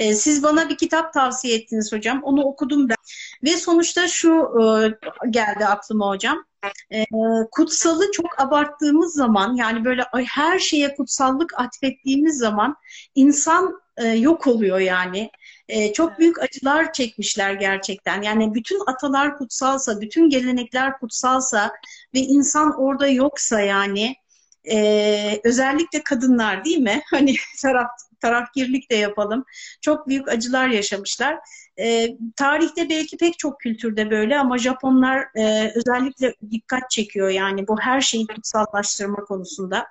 E, siz bana bir kitap tavsiye ettiniz hocam. Onu okudum ben. Ve sonuçta şu e, geldi aklıma hocam. E, kutsalı çok abarttığımız zaman yani böyle her şeye kutsallık atfettiğimiz zaman insan e, yok oluyor yani. E, çok büyük acılar çekmişler gerçekten. Yani bütün atalar kutsalsa, bütün gelenekler kutsalsa ve insan orada yoksa yani e, özellikle kadınlar değil mi? Hani taraf tarafgirlik de yapalım. Çok büyük acılar yaşamışlar. E, tarihte belki pek çok kültürde böyle ama Japonlar e, özellikle dikkat çekiyor yani bu her şeyi kutsallaştırma konusunda.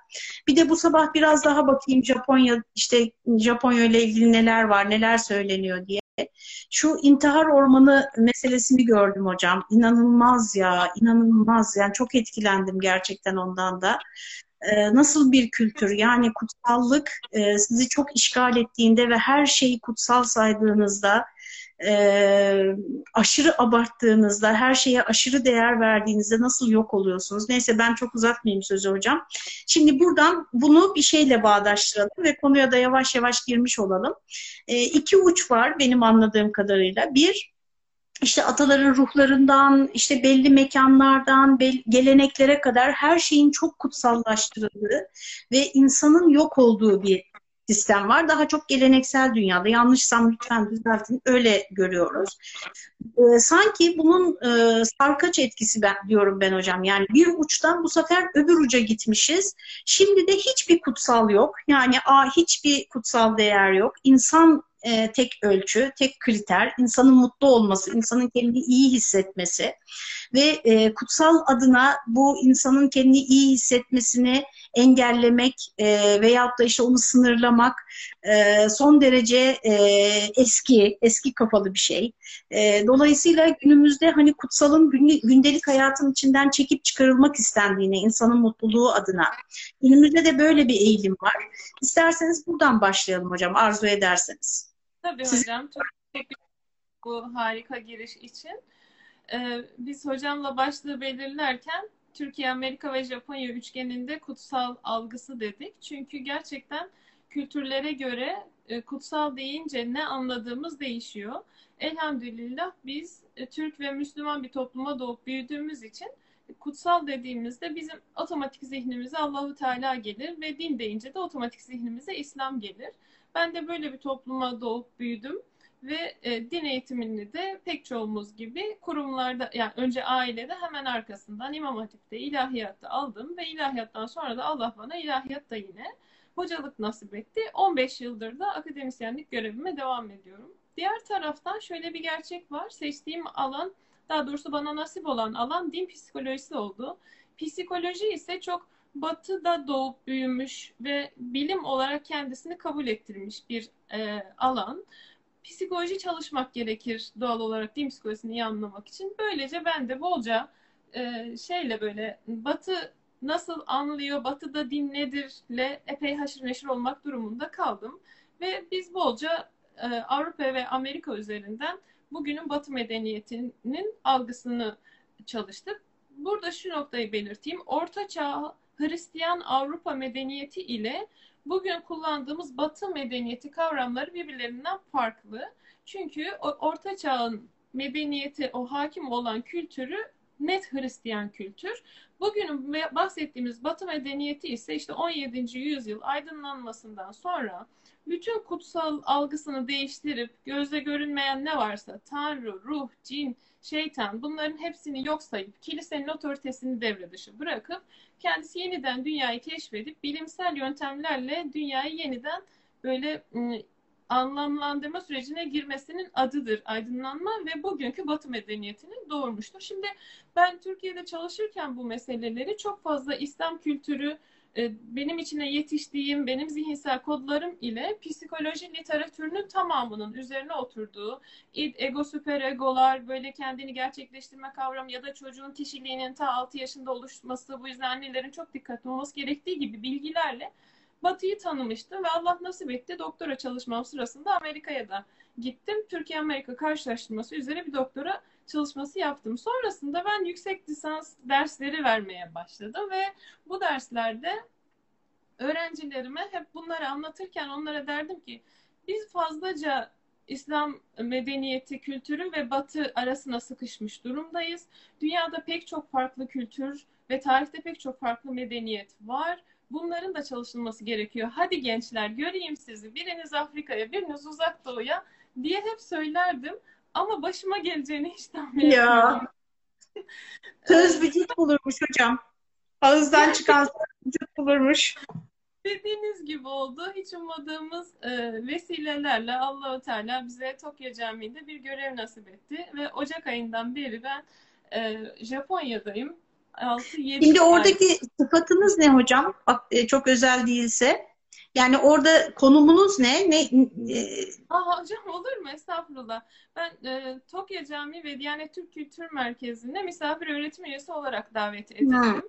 Bir de bu sabah biraz daha bakayım Japonya işte Japonya ile ilgili neler var, neler söyleniyor diye. Şu intihar ormanı meselesini gördüm hocam. İnanılmaz ya, inanılmaz. Yani çok etkilendim gerçekten ondan da e, nasıl bir kültür yani kutsallık e, sizi çok işgal ettiğinde ve her şeyi kutsal saydığınızda e, aşırı abarttığınızda her şeye aşırı değer verdiğinizde nasıl yok oluyorsunuz? Neyse ben çok uzatmayayım sözü hocam. Şimdi buradan bunu bir şeyle bağdaştıralım ve konuya da yavaş yavaş girmiş olalım. E, iki uç var benim anladığım kadarıyla. Bir, işte ataların ruhlarından, işte belli mekanlardan, geleneklere kadar her şeyin çok kutsallaştırıldığı ve insanın yok olduğu bir sistem var. Daha çok geleneksel dünyada. Yanlışsam lütfen düzeltin. Öyle görüyoruz. Ee, sanki bunun e, sarkaç etkisi ben, diyorum ben hocam. Yani bir uçtan bu sefer öbür uca gitmişiz. Şimdi de hiçbir kutsal yok. Yani a hiçbir kutsal değer yok. İnsan e, tek ölçü, tek kriter, insanın mutlu olması, insanın kendini iyi hissetmesi ve e, kutsal adına bu insanın kendini iyi hissetmesini engellemek e, veyahut da işte onu sınırlamak e, son derece e, eski, eski kafalı bir şey. E, dolayısıyla günümüzde hani kutsalın gündelik hayatın içinden çekip çıkarılmak istendiğine, insanın mutluluğu adına. Günümüzde de böyle bir eğilim var. İsterseniz buradan başlayalım hocam, arzu ederseniz. Tabii Siz... hocam. Çok teşekkür bu harika giriş için. Ee, biz hocamla başlığı belirlerken Türkiye, Amerika ve Japonya üçgeninde kutsal algısı dedik. Çünkü gerçekten kültürlere göre e, kutsal deyince ne anladığımız değişiyor. Elhamdülillah biz e, Türk ve Müslüman bir topluma doğup büyüdüğümüz için kutsal dediğimizde bizim otomatik zihnimize Allahu Teala gelir ve din deyince de otomatik zihnimize İslam gelir. Ben de böyle bir topluma doğup büyüdüm ve e, din eğitimini de pek çoğumuz gibi kurumlarda yani önce ailede hemen arkasından İmam Hatip'te ilahiyatta aldım ve ilahiyattan sonra da Allah bana ilahiyatta yine hocalık nasip etti. 15 yıldır da akademisyenlik görevime devam ediyorum. Diğer taraftan şöyle bir gerçek var. Seçtiğim alan daha doğrusu bana nasip olan alan din psikolojisi oldu. Psikoloji ise çok batıda doğup büyümüş ve bilim olarak kendisini kabul ettirmiş bir e, alan. Psikoloji çalışmak gerekir doğal olarak din psikolojisini iyi anlamak için. Böylece ben de bolca e, şeyle böyle batı nasıl anlıyor, batıda din nedirle epey haşır neşir olmak durumunda kaldım. Ve biz bolca e, Avrupa ve Amerika üzerinden bugünün batı medeniyetinin algısını çalıştık. Burada şu noktayı belirteyim. Orta Çağ Hristiyan Avrupa medeniyeti ile bugün kullandığımız Batı medeniyeti kavramları birbirlerinden farklı. Çünkü Orta Çağ'ın medeniyeti, o hakim olan kültürü net Hristiyan kültür. Bugün bahsettiğimiz Batı medeniyeti ise işte 17. yüzyıl aydınlanmasından sonra bütün kutsal algısını değiştirip gözle görünmeyen ne varsa Tanrı, ruh, cin, şeytan bunların hepsini yok sayıp kilisenin otoritesini devre dışı bırakıp kendisi yeniden dünyayı keşfedip bilimsel yöntemlerle dünyayı yeniden böyle ıı, anlamlandırma sürecine girmesinin adıdır aydınlanma ve bugünkü Batı medeniyetinin doğurmuştur. Şimdi ben Türkiye'de çalışırken bu meseleleri çok fazla İslam kültürü benim içine yetiştiğim, benim zihinsel kodlarım ile psikoloji literatürünün tamamının üzerine oturduğu id, ego, süper egolar, böyle kendini gerçekleştirme kavramı ya da çocuğun kişiliğinin ta 6 yaşında oluşması, bu yüzden annelerin çok dikkatli olması gerektiği gibi bilgilerle Batı'yı tanımıştım ve Allah nasip etti doktora çalışmam sırasında Amerika'ya da gittim. Türkiye-Amerika karşılaştırması üzere bir doktora çalışması yaptım. Sonrasında ben yüksek lisans dersleri vermeye başladım ve bu derslerde öğrencilerime hep bunları anlatırken onlara derdim ki biz fazlaca İslam medeniyeti, kültürü ve Batı arasına sıkışmış durumdayız. Dünyada pek çok farklı kültür ve tarihte pek çok farklı medeniyet var. Bunların da çalışılması gerekiyor. Hadi gençler göreyim sizi. Biriniz Afrika'ya, biriniz Uzak Doğu'ya diye hep söylerdim. Ama başıma geleceğini hiç tahmin etmiyorum. Ya. Söz vücut bulurmuş hocam. Ağızdan çıkan vücut bulurmuş. Dediğiniz gibi oldu. Hiç ummadığımız e, vesilelerle Allahu Teala bize Tokyo Camii'nde bir görev nasip etti ve Ocak ayından beri ben e, Japonya'dayım. 6-7 Şimdi oradaki ay. sıfatınız ne hocam? Bak e, çok özel değilse. Yani orada konumunuz ne? Ne? E... Aa, hocam olur mu? Estağfurullah. Ben e, Tokyo Camii ve Diyanet Türk Kültür Merkezi'nde misafir öğretim üyesi olarak davet edildim. Hmm.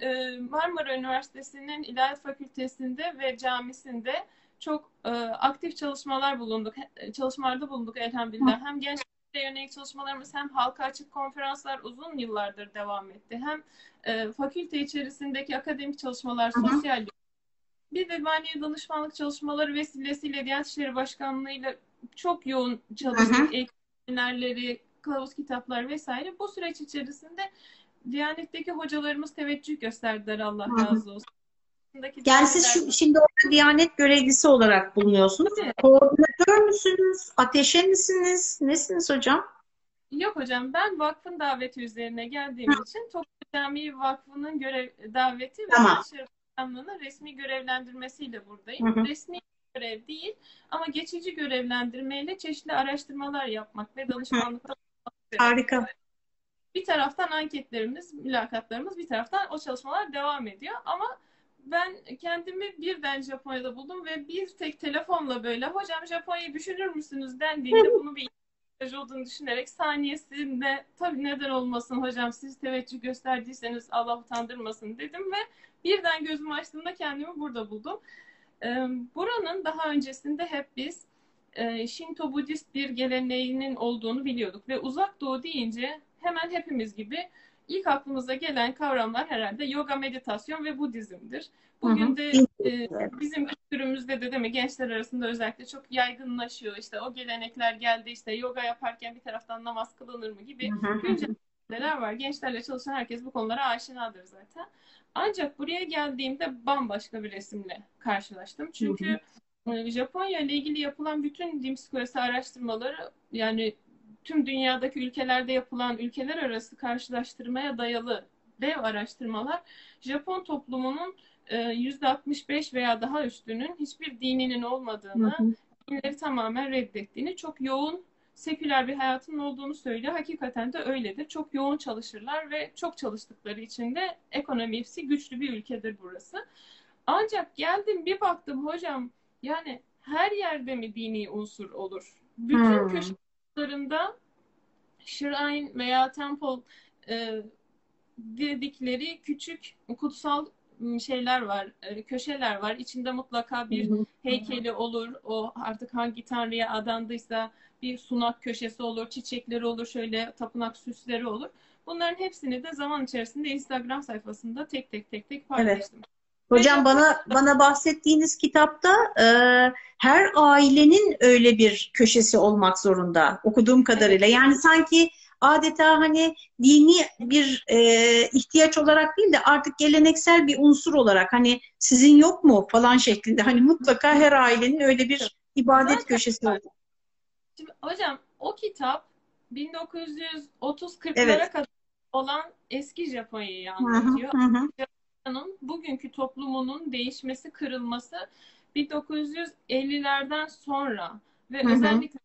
E, Marmara Üniversitesi'nin İlahiyat Fakültesi'nde ve camisinde çok e, aktif çalışmalar bulunduk. Çalışmalarda bulunduk elhamdülillah. Hem gençlere yönelik çalışmalarımız hem halka açık konferanslar uzun yıllardır devam etti. Hem e, fakülte içerisindeki akademik çalışmalar, sosyal bir de mali danışmanlık çalışmaları vesilesiyle Diyanet İşleri Başkanlığı ile çok yoğun çalıştık. Eğitimlerleri, kılavuz kitaplar vesaire. Bu süreç içerisinde Diyanet'teki hocalarımız teveccüh gösterdiler Allah razı olsun. Yani siz şu, şimdi orada Diyanet görevlisi olarak bulunuyorsunuz. Evet. Koordinatör müsünüz? Ateşe misiniz? Nesiniz hocam? Yok hocam ben vakfın daveti üzerine geldiğim Hı. için Toplu Camii Vakfı'nın görev daveti ve tamam. Başkanlığı'nın resmi görevlendirmesiyle buradayım. Hı hı. Resmi görev değil ama geçici görevlendirmeyle çeşitli araştırmalar yapmak ve danışmanlıkta Harika. Bir taraftan anketlerimiz, mülakatlarımız, bir taraftan o çalışmalar devam ediyor. Ama ben kendimi birden Japonya'da buldum ve bir tek telefonla böyle hocam Japonya'yı düşünür müsünüz dendiğinde bunu bir olduğunu düşünerek saniyesinde tabii neden olmasın hocam siz teveccüh gösterdiyseniz Allah utandırmasın dedim ve birden gözümü açtığımda kendimi burada buldum. Buranın daha öncesinde hep biz Shinto Budist bir geleneğinin olduğunu biliyorduk ve uzak doğu deyince hemen hepimiz gibi ilk aklımıza gelen kavramlar herhalde yoga, meditasyon ve Budizm'dir. Bugün de e, bizim kültürümüzde de değil mi gençler arasında özellikle çok yaygınlaşıyor. İşte o gelenekler geldi işte yoga yaparken bir taraftan namaz kılınır mı gibi güncellemeler var. Gençlerle çalışan herkes bu konulara aşinadır zaten. Ancak buraya geldiğimde bambaşka bir resimle karşılaştım. Çünkü e, Japonya ile ilgili yapılan bütün din psikolojisi araştırmaları yani tüm dünyadaki ülkelerde yapılan ülkeler arası karşılaştırmaya dayalı dev araştırmalar Japon toplumunun %65 e, veya daha üstünün hiçbir dininin olmadığını, hı hı. dinleri tamamen reddettiğini, çok yoğun seküler bir hayatının olduğunu söylüyor. Hakikaten de öyledir. Çok yoğun çalışırlar ve çok çalıştıkları için de ekonomisi güçlü bir ülkedir burası. Ancak geldim bir baktım hocam yani her yerde mi dini unsur olur? Bütün hmm. Köşelerinde shrine veya temple e, dedikleri küçük kutsal şeyler var, e, köşeler var. İçinde mutlaka bir heykeli olur. O artık hangi tanrıya adandıysa bir sunak köşesi olur, çiçekleri olur, şöyle tapınak süsleri olur. Bunların hepsini de zaman içerisinde Instagram sayfasında tek tek tek tek paylaştım. Evet. Hocam bana bana bahsettiğiniz kitapta e, her ailenin öyle bir köşesi olmak zorunda okuduğum kadarıyla. Yani sanki adeta hani dini bir e, ihtiyaç olarak değil de artık geleneksel bir unsur olarak hani sizin yok mu falan şeklinde hani mutlaka her ailenin öyle bir ibadet köşesi olacak. Şimdi hocam o kitap 1930-40'lara evet. kadar olan eski Japonya'yı anlatıyor. Hı hı Japonya'nın bugünkü toplumunun değişmesi, kırılması 1950'lerden sonra ve hı hı. özellikle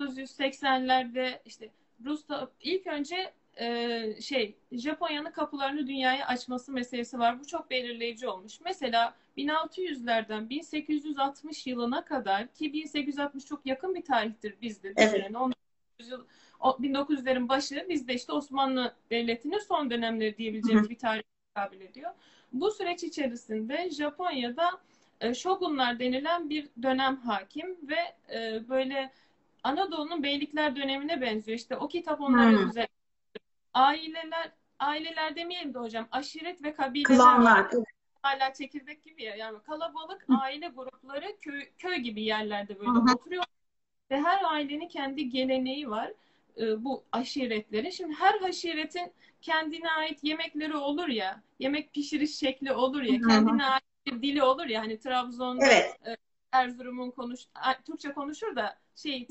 1980'lerde işte Rus'ta ilk önce e, şey Japonya'nın kapılarını dünyaya açması meselesi var. Bu çok belirleyici olmuş. Mesela 1600'lerden 1860 yılına kadar ki 1860 çok yakın bir tarihtir bizde. Evet. 1900'lerin başı bizde işte Osmanlı Devleti'nin son dönemleri diyebileceğimiz Hı. bir tarih kabul ediyor. Bu süreç içerisinde Japonya'da e, shogunlar denilen bir dönem hakim ve e, böyle Anadolu'nun beylikler dönemine benziyor. İşte o kitap onlara hmm. güzel. Aileler, aileler demeyelim de hocam, aşiret ve kabileler. Hala çekirdek gibi ya. Yani kalabalık Hı. aile grupları köy, köy gibi yerlerde böyle Hı. oturuyor. ve her ailenin kendi geleneği var e, bu aşiretlerin. Şimdi her aşiretin kendine ait yemekleri olur ya, yemek pişiriş şekli olur ya, kendine ait bir dili olur ya. Hani Trabzon'da Evet. e, Erzurum'un konuş Türkçe konuşur da şey.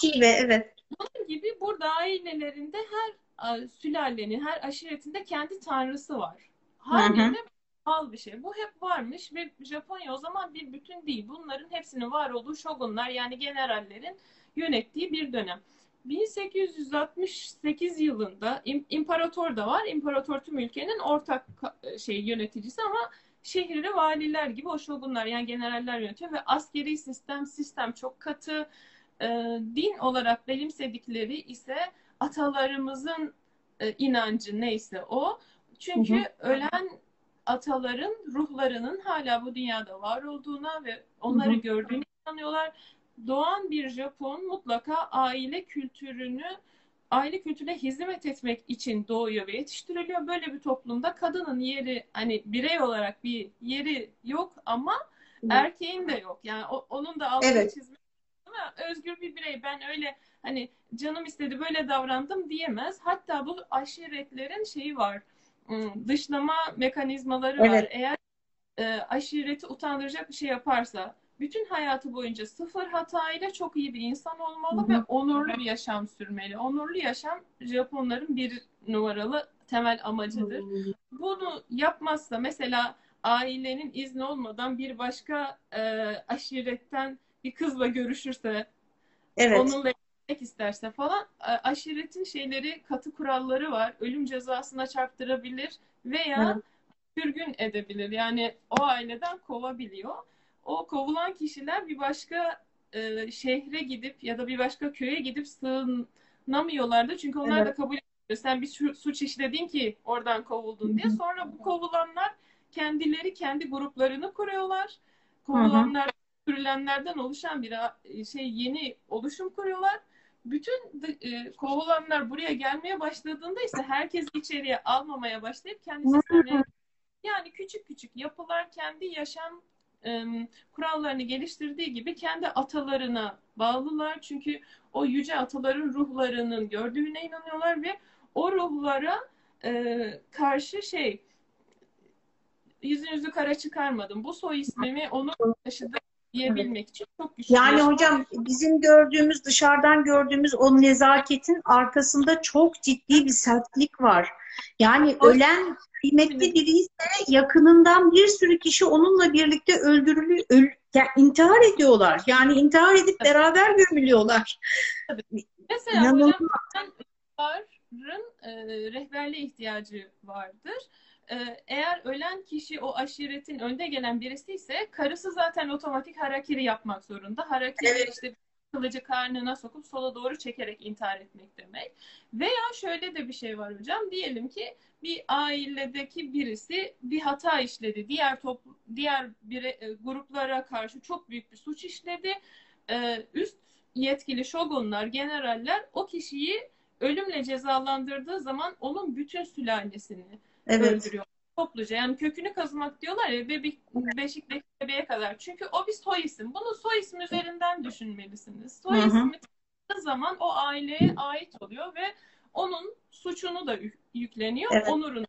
Şive, evet. Bunun gibi burada ailelerinde her sülalenin, her aşiretinde kendi tanrısı var. Hı. Haliyle doğal bir şey. Bu hep varmış ve Japonya o zaman bir bütün değil. Bunların hepsinin var olduğu shogunlar yani generallerin yönettiği bir dönem. 1868 yılında im- imparator da var. İmparator tüm ülkenin ortak ka- şey yöneticisi ama şehirli valiler gibi o shogunlar yani generaller yönetiyor ve askeri sistem sistem çok katı. Ee, din olarak benimsedikleri ise atalarımızın e, inancı neyse o. Çünkü Hı hı. ölen ataların ruhlarının hala bu dünyada var olduğuna ve onları Hı hı. gördüğüne inanıyorlar. Doğan bir Japon mutlaka aile kültürünü aile kültürüne hizmet etmek için doğuyor ve yetiştiriliyor. Böyle bir toplumda kadının yeri hani birey olarak bir yeri yok ama erkeğin de yok. Yani o- onun da altını Evet. çizmek ama özgür bir birey. Ben öyle hani canım istedi böyle davrandım diyemez. Hatta bu aşiretlerin şeyi var. ım, Dışlama mekanizmaları var. Evet. Eğer e, aşireti utandıracak bir şey yaparsa bütün hayatı boyunca sıfır hatayla çok iyi bir insan olmalı Hı hı. ve onurlu bir yaşam sürmeli. Onurlu yaşam Japonların bir numaralı temel amacıdır. Bunu yapmazsa mesela ailenin izni olmadan bir başka e, aşiretten bir kızla görüşürse Evet. onunla evlenmek isterse falan e, aşiretin şeyleri katı kuralları var. Ölüm cezasına çarptırabilir veya sürgün edebilir. Yani o aileden kovabiliyor. O kovulan kişiler bir başka e, şehre gidip ya da bir başka köye gidip sığınamıyorlardı. Çünkü onlar da Evet. kabul ediyor. Sen bir su- suç işledin ki oradan kovuldun diye. Sonra bu kovulanlar kendileri kendi gruplarını kuruyorlar. Kovulanlar sürülenlerden oluşan bir a- şey yeni oluşum kuruyorlar. Bütün e, kovulanlar buraya gelmeye başladığında ise herkes içeriye almamaya başlayıp kendi sistemlerini yani küçük küçük yapılar kendi yaşam e, kurallarını geliştirdiği gibi kendi atalarına bağlılar. Çünkü o yüce ataların ruhlarının gördüğüne inanıyorlar ve o ruhlara e, karşı şey yüzünüzü kara çıkarmadım. Bu soy ismimi onu taşıdı diyebilmek için çok güçlü. Yani yaşam- hocam bizim gördüğümüz, dışarıdan gördüğümüz o nezaketin arkasında çok ciddi bir sertlik var. Yani ölen kıymetli biri ise yakınından bir sürü kişi onunla birlikte öldürülüyor, öl- yani intihar ediyorlar. Yani intihar edip beraber gömülüyorlar. Mesela İnanılmaz. hocam e, rehberliğe ihtiyacı vardır. E, eğer ölen kişi o aşiretin önde gelen birisi ise karısı zaten otomatik harakiri yapmak zorunda. Harakiri Evet. işte kılıcı karnına sokup sola doğru çekerek intihar etmek demek. Veya şöyle de bir şey var hocam. Diyelim ki bir ailedeki birisi bir hata işledi. Diğer toplu, diğer bire, e, gruplara karşı çok büyük bir suç işledi. E, üst yetkili şogunlar, generaller o kişiyi ölümle cezalandırdığı zaman onun bütün sülalesini Evet. öldürüyor. Topluca yani kökünü kazımak diyorlar ya bebek, beşikteki bebeğe kadar. Çünkü o bir soy isim. Bunu soy isim üzerinden düşünmelisiniz. Soy Hı hı. ismi zaman o aileye ait oluyor ve onun suçunu da yük- yükleniyor, Evet. onurunu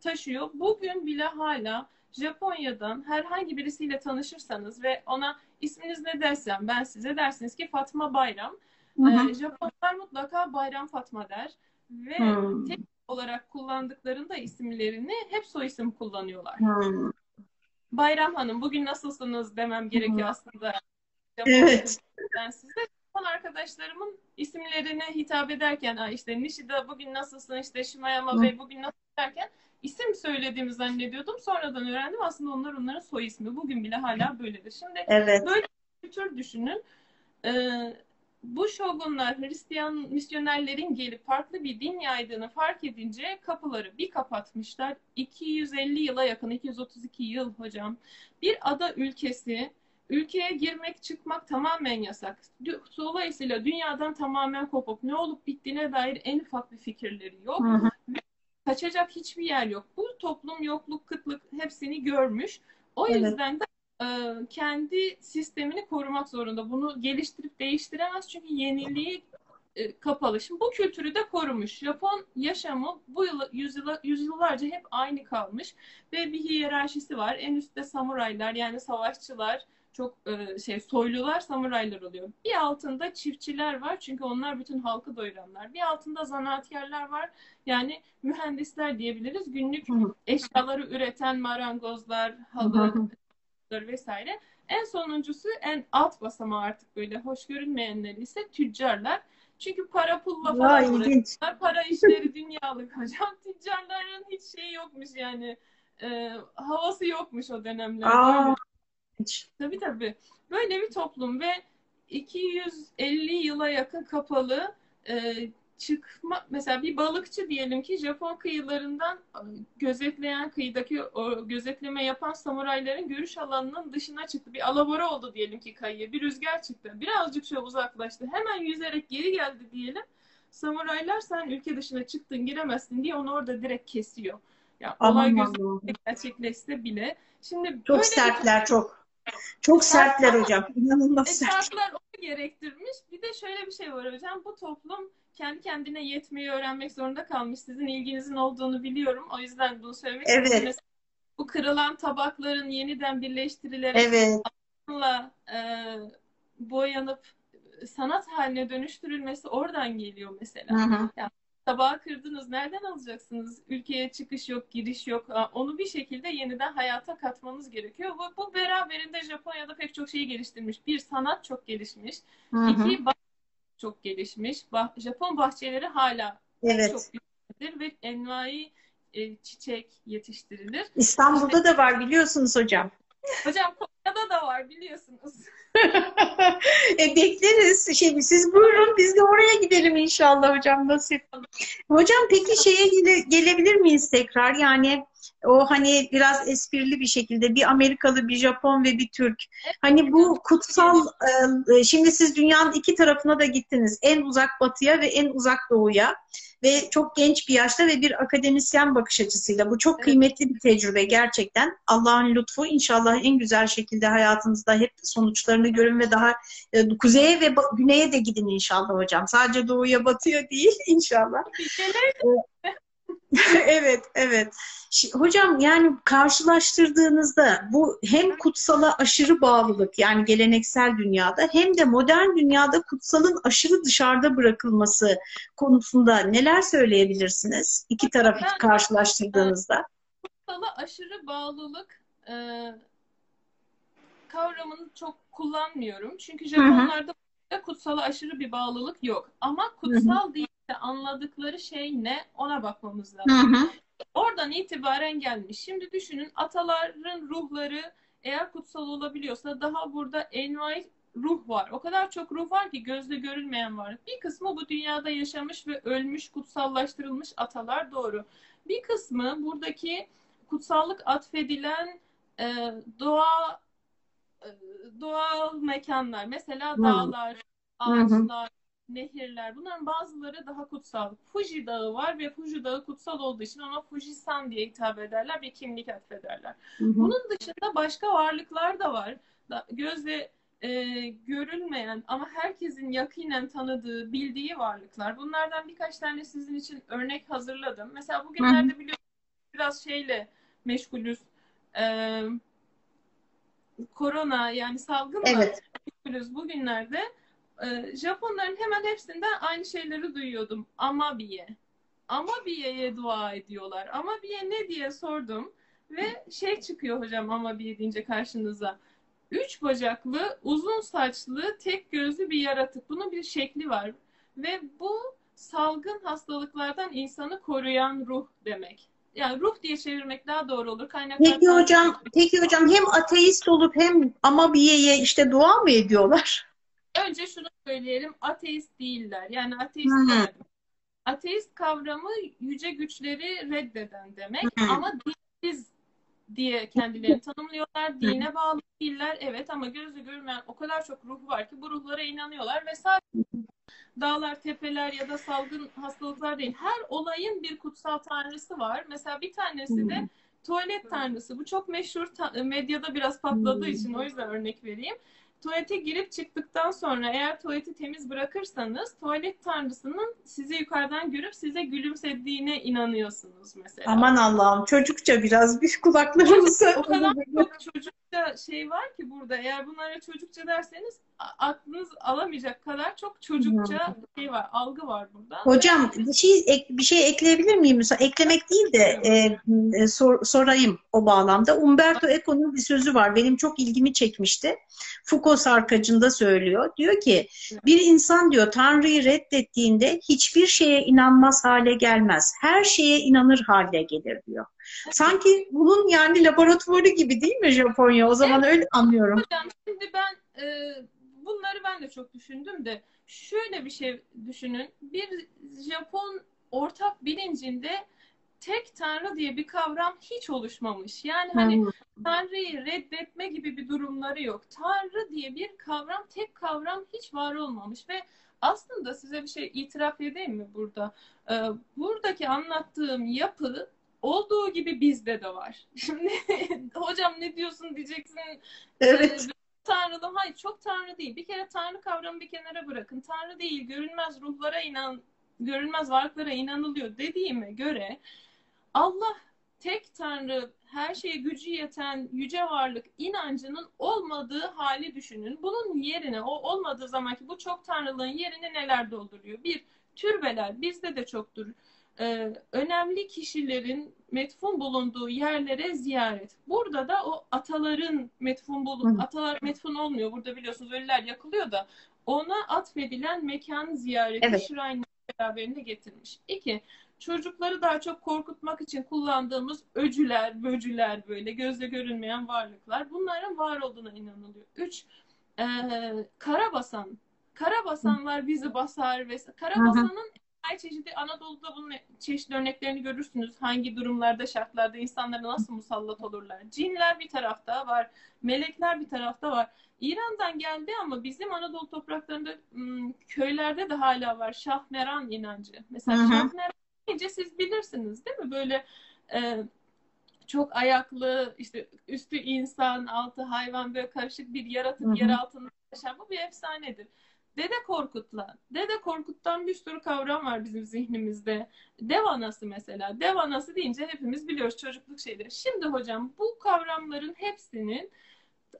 taşıyor. Bugün bile hala Japonya'dan herhangi birisiyle tanışırsanız ve ona isminiz ne dersem ben size dersiniz ki Fatma Bayram. Hı hı. Ee, Japonlar mutlaka Bayram Fatma der ve Hmm. tek olarak kullandıklarında isimlerini hep soy isim kullanıyorlar. Hmm. Bayram Hanım bugün nasılsınız demem gerekiyor aslında. Evet. Ben size Japon arkadaşlarımın isimlerine hitap ederken "Aa, işte Nishida bugün nasılsın işte Shimayama Hı. Bey bugün nasıl derken isim söylediğimi zannediyordum. Sonradan öğrendim aslında onlar onların soy ismi. Bugün bile hala böyledir. Şimdi Evet. Böyle bir kültür düşünün. Ee, bu şogunlar Hristiyan misyonerlerin gelip farklı bir din yaydığını fark edince kapıları bir kapatmışlar. 250 yıla yakın, 232 yıl hocam. Bir ada ülkesi, ülkeye girmek çıkmak tamamen yasak. Dolayısıyla dünyadan tamamen kopuk. Ne olup bittiğine dair en ufak bir fikirleri yok. Hı hı. Kaçacak hiçbir yer yok. Bu toplum yokluk, kıtlık hepsini görmüş. O Evet. yüzden de kendi sistemini korumak zorunda. Bunu geliştirip değiştiremez çünkü yeniliği e, kapalı. Şimdi bu kültürü de korumuş. Japon yaşamı bu yıl, yüzyıla, yüzyıllarca hep aynı kalmış ve bir hiyerarşisi var. En üstte samuraylar yani savaşçılar, çok e, şey soylular, samuraylar oluyor. Bir altında çiftçiler var çünkü onlar bütün halkı doyuranlar. Bir altında zanaatkarlar var. Yani mühendisler diyebiliriz. Günlük eşyaları üreten marangozlar, halı vesaire. En sonuncusu en alt basamağı artık böyle hoş görünmeyenler ise tüccarlar. Çünkü para pulla falan uğraşıyorlar. Para işleri dünyalık hocam. Tüccarların hiç şeyi yokmuş yani. E, havası yokmuş o dönemlerde. Tabii tabii. Böyle bir toplum ve 250 yıla yakın kapalı e, çıkma mesela bir balıkçı diyelim ki Japon kıyılarından gözetleyen kıyıdaki o gözetleme yapan samurayların görüş alanının dışına çıktı. Bir alabora oldu diyelim ki kayıya. Bir rüzgar çıktı. Birazcık şöyle uzaklaştı. Hemen yüzerek geri geldi diyelim. Samuraylar sen ülke dışına çıktın giremezsin diye onu orada direkt kesiyor. Yani olay gerçekleşse bile. Şimdi çok sertler bir... çok. Çok sertler hocam. İnanılmaz e, sert. Gerektirmiş. Bir de şöyle bir şey var hocam. Bu toplum kendi kendine yetmeyi öğrenmek zorunda kalmış. Sizin ilginizin olduğunu biliyorum. O yüzden bunu söylemek evet. istedim. Bu kırılan tabakların yeniden birleştirilerek evet. e, boyanıp sanat haline dönüştürülmesi oradan geliyor mesela. Hı hı. Yani, tabağı kırdınız. Nereden alacaksınız? Ülkeye çıkış yok, giriş yok. Onu bir şekilde yeniden hayata katmanız gerekiyor. Bu, bu beraberinde Japonya'da pek çok şeyi geliştirmiş. Bir, sanat çok gelişmiş. Hı hı. İki, çok gelişmiş. Bah Japon bahçeleri hala evet. çok güzeldir ve envai e, çiçek yetiştirilir. İstanbul'da işte, da var biliyorsunuz hocam. Hocam Konya'da da var biliyorsunuz. e, bekleriz. Şey, siz buyurun biz de oraya gidelim inşallah hocam nasip. Hocam peki şeye gele, gelebilir miyiz tekrar? Yani o hani biraz esprili bir şekilde bir Amerikalı, bir Japon ve bir Türk. Hani bu kutsal e, şimdi siz dünyanın iki tarafına da gittiniz. En uzak batıya ve en uzak doğuya ve çok genç bir yaşta ve bir akademisyen bakış açısıyla. Bu çok kıymetli bir tecrübe gerçekten. Allah'ın lütfu inşallah en güzel şekilde hayatınızda hep sonuçlarını görün ve daha e, kuzeye ve güneye de gidin inşallah hocam. Sadece doğuya batıya değil inşallah. evet, evet. Hocam yani karşılaştırdığınızda bu hem kutsala aşırı bağlılık yani geleneksel dünyada hem de modern dünyada kutsalın aşırı dışarıda bırakılması konusunda neler söyleyebilirsiniz? İki tarafı karşılaştırdığınızda. Kutsala aşırı bağlılık e, kavramını çok kullanmıyorum. Çünkü Japonlarda hı hı. kutsala aşırı bir bağlılık yok. Ama kutsal hı hı. değil de anladıkları şey ne ona bakmamız lazım. Hı hı. Oradan itibaren gelmiş. Şimdi düşünün ataların ruhları eğer kutsal olabiliyorsa daha burada envai ruh var. O kadar çok ruh var ki gözle görülmeyen var. Bir kısmı bu dünyada yaşamış ve ölmüş, kutsallaştırılmış atalar doğru. Bir kısmı buradaki kutsallık atfedilen e, doğa doğal mekanlar. Mesela dağlar, ağaçlar, nehirler bunların bazıları daha kutsal. Fuji Dağı var ve Fuji Dağı kutsal olduğu için ona Fujisan diye hitap ederler bir kimlik atfederler. Hı. Bunun dışında başka varlıklar da var. Gözle e, görülmeyen ama herkesin yakinen tanıdığı, bildiği varlıklar. Bunlardan birkaç tane sizin için örnek hazırladım. Mesela bugünlerde biliyorsunuz biraz şeyle meşgulüz. E, korona yani salgınla evet. bugünlerde e, Japonların hemen hepsinden aynı şeyleri duyuyordum. Amabiye. Amabiye'ye dua ediyorlar. Amabiye ne diye sordum ve şey çıkıyor hocam Amabiye deyince karşınıza. Üç bacaklı, uzun saçlı, tek gözlü bir yaratık. Bunun bir şekli var. Ve bu salgın hastalıklardan insanı koruyan ruh demek. Yani ruh diye çevirmek daha doğru olur. Kaynaklar peki hocam, peki hocam hem ateist olup hem Amabiye'ye işte dua mı ediyorlar? Önce şunu söyleyelim. Ateist değiller. Yani ateist hı Ateist kavramı yüce güçleri reddeden demek. Hı-hı. Ama dinsiz diye kendilerini tanımlıyorlar. Dine bağlı değiller. Evet ama gözü görmeyen o kadar çok ruh var ki bu ruhlara inanıyorlar ve sadece dağlar, tepeler ya da salgın hastalıklar değil. Her olayın bir kutsal tanrısı var. Mesela bir tanesi de tuvalet tanrısı. Bu çok meşhur medyada biraz patladığı hmm. için o yüzden örnek vereyim. Tuvalete girip çıktıktan sonra eğer tuvaleti temiz bırakırsanız tuvalet tanrısının sizi yukarıdan görüp size gülümsediğine inanıyorsunuz mesela. Aman Allah'ım çocukça biraz bir kulaklarımızı. O kadar çok çocukça şey var ki burada eğer bunlara çocukça derseniz aklınız alamayacak kadar çok çocukça şey var, algı var burada. Hocam bir şey ek, bir şey ekleyebilir miyim? Mesela eklemek değil de e, e, sor, sorayım o bağlamda. Umberto Eco'nun bir sözü var. Benim çok ilgimi çekmişti. Foucault sarkacında söylüyor. Diyor ki bir insan diyor Tanrı'yı reddettiğinde hiçbir şeye inanmaz hale gelmez. Her şeye inanır hale gelir diyor. Sanki bunun yani laboratuvarı gibi değil mi Japonya? O zaman evet. öyle anlıyorum. Hocam şimdi ben e, bunları ben de çok düşündüm de şöyle bir şey düşünün. Bir Japon ortak bilincinde tek tanrı diye bir kavram hiç oluşmamış. Yani hani hmm. tanrıyı reddetme gibi bir durumları yok. Tanrı diye bir kavram, tek kavram hiç var olmamış ve aslında size bir şey itiraf edeyim mi burada? Ee, buradaki anlattığım yapı olduğu gibi bizde de var. Şimdi hocam ne diyorsun diyeceksin. Evet. Ee, tanrılı. Hayır çok tanrı değil. Bir kere tanrı kavramı bir kenara bırakın. Tanrı değil, görünmez ruhlara inan, görünmez varlıklara inanılıyor dediğime göre Allah tek tanrı, her şeye gücü yeten yüce varlık inancının olmadığı hali düşünün. Bunun yerine, o olmadığı zamanki bu çok tanrılığın yerine neler dolduruyor? Bir, türbeler bizde de çoktur e, önemli kişilerin metfun bulunduğu yerlere ziyaret. Burada da o ataların metfun bulun, atalar metfun olmuyor. Burada biliyorsunuz ölüler yakılıyor da ona atfedilen mekan ziyareti evet. Şirayn beraberinde getirmiş. İki, çocukları daha çok korkutmak için kullandığımız öcüler, böcüler böyle gözle görünmeyen varlıklar. Bunların var olduğuna inanılıyor. Üç, e, karabasan. Karabasanlar bizi basar ve karabasanın her çeşitli Anadolu'da bunun çeşitli örneklerini görürsünüz. Hangi durumlarda, şartlarda insanlara nasıl musallat olurlar. Cinler bir tarafta var, melekler bir tarafta var. İran'dan geldi ama bizim Anadolu topraklarında köylerde de hala var. Şahmeran inancı. Mesela. Şahmeran deyince siz bilirsiniz değil mi? Böyle e, çok ayaklı, işte üstü insan, altı hayvan böyle karışık bir yaratık hı hı. yer altında yaşayan bu bir efsanedir. Dede Korkut'la. Dede Korkut'tan bir sürü kavram var bizim zihnimizde. Dev anası mesela. Dev anası deyince hepimiz biliyoruz çocukluk şeyleri. Şimdi hocam bu kavramların hepsinin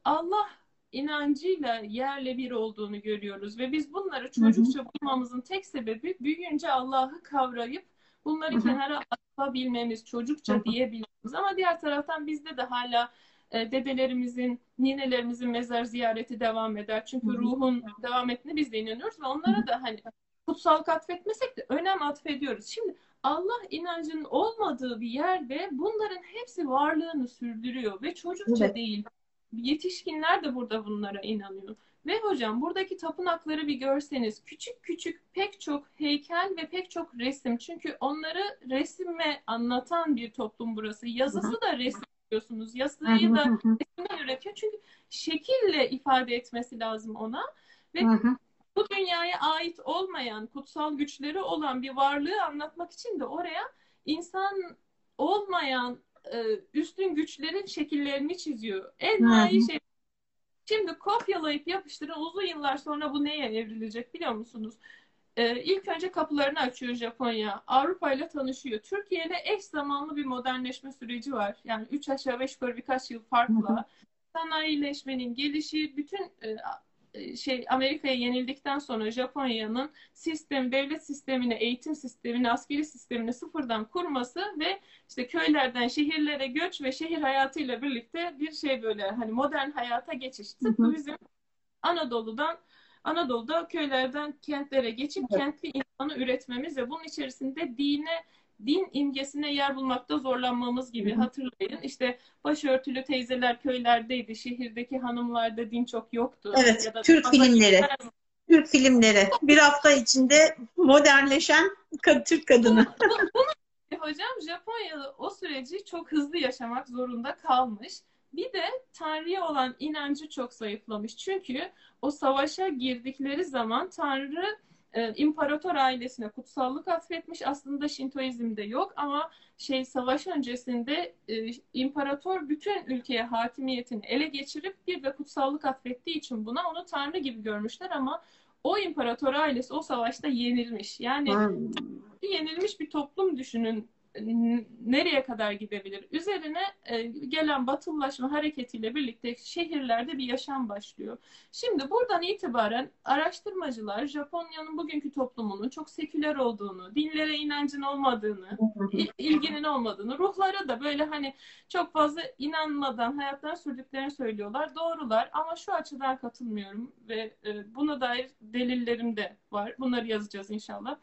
Allah inancıyla yerle bir olduğunu görüyoruz ve biz bunları çocukça bulmamızın tek sebebi büyüyünce Allah'ı kavrayıp bunları kenara atabilmemiz, çocukça diyebilmemiz. Ama diğer taraftan bizde de hala dedelerimizin, ninelerimizin mezar ziyareti devam eder. Çünkü ruhun devam ettiğine biz de inanıyoruz ve onlara da hani kutsal atfetmesek de önem atfediyoruz. Şimdi Allah inancının olmadığı bir yerde bunların hepsi varlığını sürdürüyor ve çocukça evet. değil. Yetişkinler de burada bunlara inanıyor. Ve hocam buradaki tapınakları bir görseniz küçük küçük pek çok heykel ve pek çok resim. Çünkü onları resime anlatan bir toplum burası. Yazısı da resim yapıyorsunuz. Yazıyı da resimden üretiyor. Çünkü şekille ifade etmesi lazım ona. Ve bu dünyaya ait olmayan, kutsal güçleri olan bir varlığı anlatmak için de oraya insan olmayan e, üstün güçlerin şekillerini çiziyor. En iyi şey Şimdi kopyalayıp yapıştırın uzun yıllar sonra bu neye evrilecek biliyor musunuz? Ee, ilk önce kapılarını açıyor Japonya. Avrupa ile tanışıyor. Türkiye ile eş zamanlı bir modernleşme süreci var. Yani üç aşağı beş yukarı birkaç yıl farkla. Sanayileşmenin gelişi, bütün e, e, şey Amerika'ya yenildikten sonra Japonya'nın sistem, devlet sistemini, eğitim sistemini, askeri sistemini sıfırdan kurması ve işte köylerden şehirlere göç ve şehir hayatıyla birlikte bir şey böyle hani modern hayata geçiş. Tıpkı bizim Anadolu'dan Anadolu'da köylerden kentlere geçip evet. kentli insanı üretmemiz ve bunun içerisinde dine din imgesine yer bulmakta zorlanmamız gibi hatırlayın. İşte başörtülü teyzeler köylerdeydi. Şehirdeki hanımlarda din çok yoktu. Evet, ya da Türk filmleri. Türk filmleri. Bir hafta içinde modernleşen Türk kadını. hocam Japonya o süreci çok hızlı yaşamak zorunda kalmış. Bir de Tanrı'ya olan inancı çok zayıflamış. Çünkü o savaşa girdikleri zaman Tanrı e, imparator ailesine kutsallık atfetmiş. Aslında Şintoizm'de yok ama şey savaş öncesinde e, imparator bütün ülkeye hakimiyetini ele geçirip bir de kutsallık atfettiği için buna onu tanrı gibi görmüşler ama o imparator ailesi o savaşta yenilmiş. Yani hmm. yenilmiş bir toplum düşünün nereye kadar gidebilir? Üzerine e, gelen batılılaşma hareketiyle birlikte şehirlerde bir yaşam başlıyor. Şimdi buradan itibaren araştırmacılar Japonya'nın bugünkü toplumunun çok seküler olduğunu, dinlere inancın olmadığını, ilginin olmadığını, ruhlara da böyle hani çok fazla inanmadan hayatlarını sürdüklerini söylüyorlar. Doğrular ama şu açıdan katılmıyorum ve e, buna dair delillerim de var. Bunları yazacağız inşallah.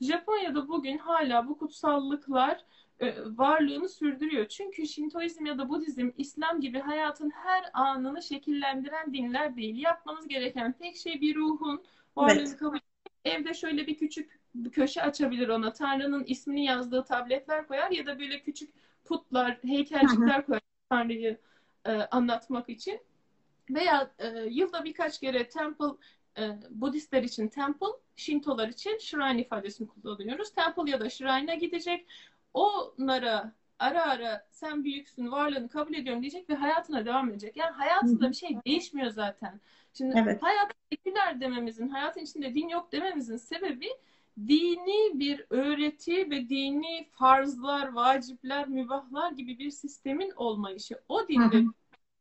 Japonya'da bugün hala bu kutsallıklar e, varlığını sürdürüyor. Çünkü Şintoizm ya da Budizm, İslam gibi hayatın her anını şekillendiren dinler değil. Yapmanız gereken tek şey bir ruhun varlığını evet. kabul Evde şöyle bir küçük bir köşe açabilir ona. Tanrı'nın ismini yazdığı tabletler koyar ya da böyle küçük putlar, heykelcikler koyar Tanrı'yı e, anlatmak için. Veya e, yılda birkaç kere temple e, Budistler için temple, Shintolar için shrine ifadesini kullanıyoruz. Temple ya da shrine'a gidecek. Onlara ara ara sen büyüksün, varlığını kabul ediyorum diyecek ve hayatına devam edecek. Yani hayatında bir şey değişmiyor zaten. Şimdi evet. hayat seküler dememizin, hayatın içinde din yok dememizin sebebi dini bir öğreti ve dini farzlar, vacipler, mübahlar gibi bir sistemin olmayışı. O dinde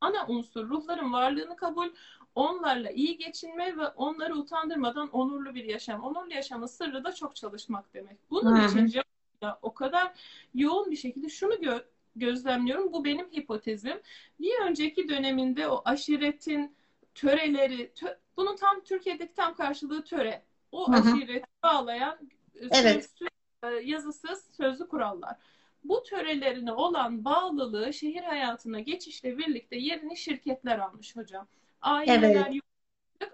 ana unsur ruhların varlığını kabul, onlarla iyi geçinme ve onları utandırmadan onurlu bir yaşam. Onurlu yaşamın sırrı da çok çalışmak demek. Bunun Hı-hı. için Japonya o kadar yoğun bir şekilde şunu gö- gözlemliyorum. Bu benim hipotezim. Bir önceki döneminde o aşiretin töreleri, tö- bunun tam Türkiye'deki tam karşılığı töre. O Hı-hı. aşireti bağlayan evet. sözsüz, e, yazısız sözlü kurallar. Bu törelerine olan bağlılığı şehir hayatına geçişle birlikte yerini şirketler almış hocam. Aileler evet.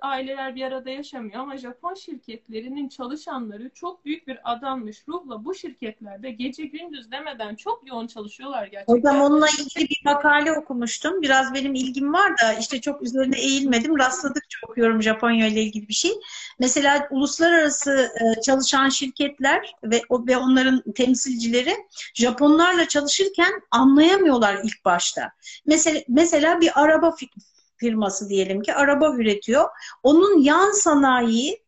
aileler bir arada yaşamıyor ama Japon şirketlerinin çalışanları çok büyük bir adanmış ruhla bu şirketlerde gece gündüz demeden çok yoğun çalışıyorlar gerçekten. Hocam onunla ilgili bir makale okumuştum. Biraz benim ilgim var da işte çok üzerine eğilmedim. Rastladıkça okuyorum Japonya ile ilgili bir şey. Mesela uluslararası e, çalışan şirketler ve ve onların temsilcileri Japonlarla çalışırken anlayamıyorlar ilk başta. Mesela mesela bir araba firması diyelim ki araba üretiyor. Onun yan sanayi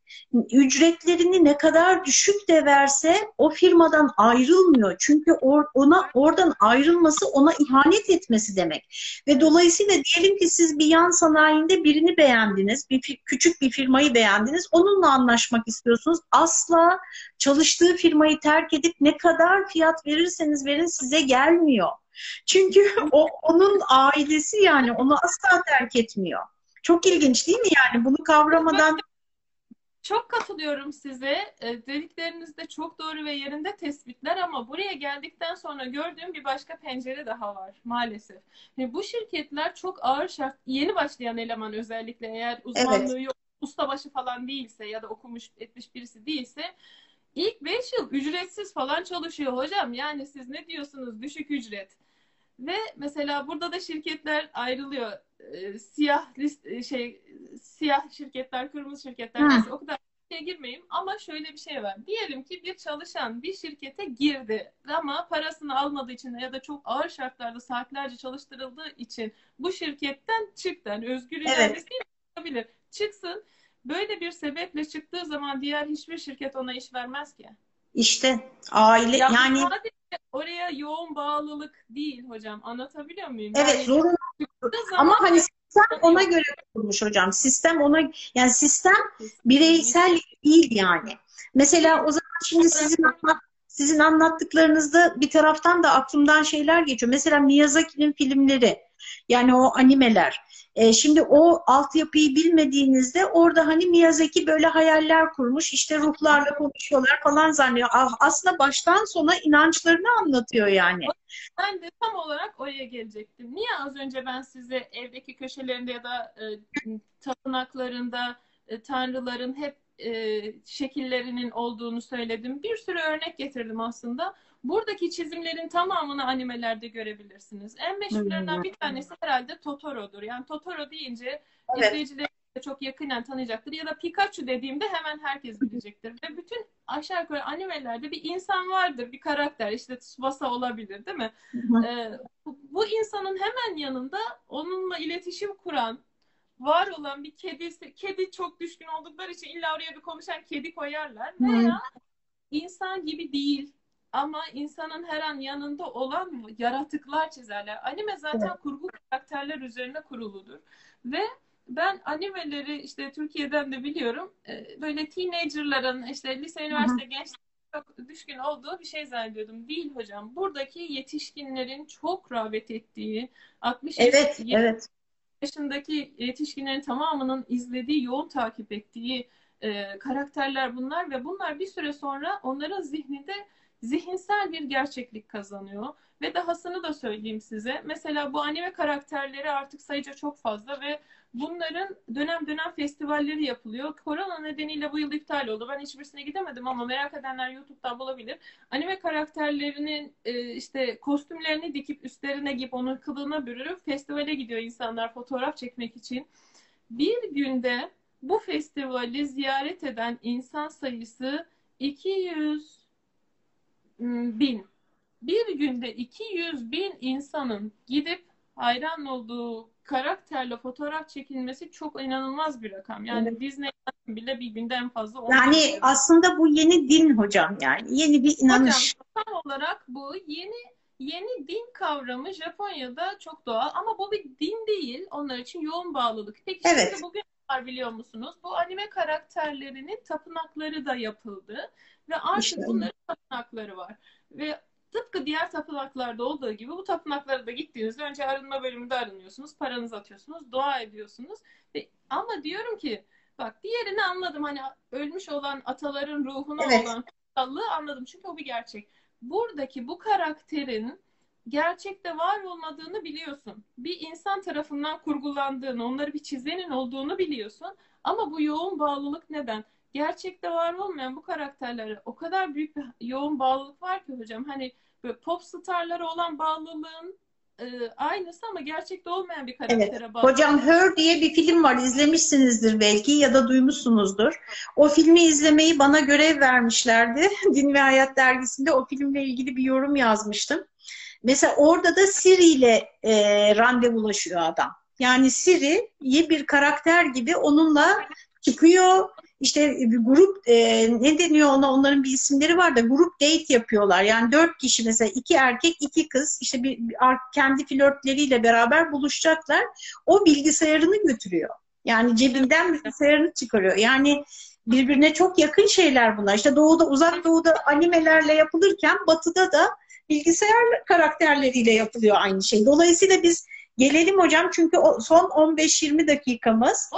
ücretlerini ne kadar düşük de verse o firmadan ayrılmıyor. Çünkü or, ona oradan ayrılması ona ihanet etmesi demek. Ve dolayısıyla diyelim ki siz bir yan sanayinde birini beğendiniz, bir küçük bir firmayı beğendiniz, onunla anlaşmak istiyorsunuz. Asla çalıştığı firmayı terk edip ne kadar fiyat verirseniz verin size gelmiyor. Çünkü o onun ailesi yani onu asla terk etmiyor. Çok ilginç değil mi yani bunu kavramadan çok katılıyorum size. E, dedikleriniz de çok doğru ve yerinde tespitler ama buraya geldikten sonra gördüğüm bir başka pencere daha var maalesef. Yani bu şirketler çok ağır şart, yeni başlayan eleman özellikle eğer uzmanlığı evet. yok, ustabaşı falan değilse ya da okumuş etmiş birisi değilse ilk 5 yıl ücretsiz falan çalışıyor hocam. Yani siz ne diyorsunuz düşük ücret? Ve mesela burada da şirketler ayrılıyor. E, siyah list e, şey siyah şirketler, kırmızı şirketler neyse o kadar şeye girmeyeyim ama şöyle bir şey var. Diyelim ki bir çalışan bir şirkete girdi ama parasını almadığı için ya da çok ağır şartlarda saatlerce çalıştırıldığı için bu şirketten çıktı. Yani özgür iradesi evet. olabilir. Çıksın. Böyle bir sebeple çıktığı zaman diğer hiçbir şirket ona iş vermez ki. İşte aile ya yani oraya yoğun bağlılık değil hocam. Anlatabiliyor muyum? Evet yani, zorunlu. Ama hani sistem ona göre kurulmuş hocam. Sistem ona yani sistem bireysel değil yani. Mesela o zaman şimdi sizin anlat, sizin anlattıklarınızda bir taraftan da aklımdan şeyler geçiyor. Mesela Miyazaki'nin filmleri yani o animeler. E, şimdi o altyapıyı bilmediğinizde orada hani Miyazaki böyle hayaller kurmuş. işte ruhlarla konuşuyorlar falan zannediyor. Aslında baştan sona inançlarını anlatıyor yani. Ben de tam olarak oraya gelecektim. Niye az önce ben size evdeki köşelerinde ya da e, tapınaklarında e, tanrıların hep e, şekillerinin olduğunu söyledim. Bir sürü örnek getirdim aslında. Buradaki çizimlerin tamamını animelerde görebilirsiniz. En meşhurlarından bir tanesi herhalde Totoro'dur. Yani Totoro deyince evet. izleyicilerin çok yakından tanıyacaktır. Ya da Pikachu dediğimde hemen herkes bilecektir. Ve bütün aşağı yukarı animelerde bir insan vardır, bir karakter. İşte Tsubasa olabilir değil mi? Ee, bu, bu insanın hemen yanında onunla iletişim kuran, var olan bir kedisi, kedi çok düşkün oldukları için illa oraya bir konuşan kedi koyarlar. Veya insan gibi değil ama insanın her an yanında olan yaratıklar çizerler. Anime zaten evet. kurgu karakterler üzerine kuruludur. Ve ben animeleri işte Türkiye'den de biliyorum. E, böyle teenagerların işte lise, üniversite, gençlik çok düşkün olduğu bir şey zannediyordum. Değil hocam. Buradaki yetişkinlerin çok rağbet ettiği 60 evet, evet. yaşındaki yetişkinlerin tamamının izlediği, yoğun takip ettiği e, karakterler bunlar ve bunlar bir süre sonra onların zihninde zihinsel bir gerçeklik kazanıyor. Ve dahasını da söyleyeyim size. Mesela bu anime karakterleri artık sayıca çok fazla ve bunların dönem dönem festivalleri yapılıyor. Korona nedeniyle bu yıl iptal oldu. Ben hiçbirisine gidemedim ama merak edenler YouTube'dan bulabilir. Anime karakterlerinin e, işte kostümlerini dikip üstlerine giyip onun kılığına bürünüp festivale gidiyor insanlar fotoğraf çekmek için. Bir günde bu festivali ziyaret eden insan sayısı 200 bin. Bir günde 200 bin insanın gidip hayran olduğu karakterle fotoğraf çekilmesi çok inanılmaz bir rakam. Yani evet. Disney'den bile bir günde en fazla Yani gibi. aslında bu yeni din hocam yani. Yeni bir inanış. Hocam tam olarak bu yeni yeni din kavramı Japonya'da çok doğal ama bu bir din değil. Onlar için yoğun bağlılık. Peki evet. şimdi bugün var biliyor musunuz? Bu anime karakterlerinin tapınakları da yapıldı. Ve artık işte. bunların tapınakları var. Ve tıpkı diğer tapınaklarda olduğu gibi bu tapınaklara da gittiğinizde önce arınma bölümünde arınıyorsunuz. Paranızı atıyorsunuz. Dua ediyorsunuz. Ve, ama diyorum ki bak diğerini anladım. Hani ölmüş olan ataların ruhuna evet. olan kutsallığı anladım. Çünkü o bir gerçek. Buradaki bu karakterin gerçekte var olmadığını biliyorsun. Bir insan tarafından kurgulandığını, onları bir çizenin olduğunu biliyorsun. Ama bu yoğun bağlılık neden? Gerçekte var olmayan bu karakterlere o kadar büyük bir yoğun bağlılık var ki hocam. Hani böyle pop starlara olan bağlılığın e, aynısı ama gerçekte olmayan bir karaktere evet. bağlı. Hocam Her diye bir film var. izlemişsinizdir belki ya da duymuşsunuzdur. O filmi izlemeyi bana görev vermişlerdi. Din ve Hayat dergisinde o filmle ilgili bir yorum yazmıştım. Mesela orada da Siri ile e, randevulaşıyor adam. Yani Siri bir karakter gibi onunla çıkıyor. İşte bir grup e, ne deniyor ona onların bir isimleri var da grup date yapıyorlar. Yani dört kişi mesela iki erkek iki kız işte bir, bir kendi flörtleriyle beraber buluşacaklar. O bilgisayarını götürüyor. Yani cebinden bilgisayarını çıkarıyor. Yani birbirine çok yakın şeyler bunlar. İşte doğuda uzak doğuda animelerle yapılırken batıda da bilgisayar karakterleriyle yapılıyor aynı şey. Dolayısıyla biz gelelim hocam çünkü o son 15-20 dakikamız.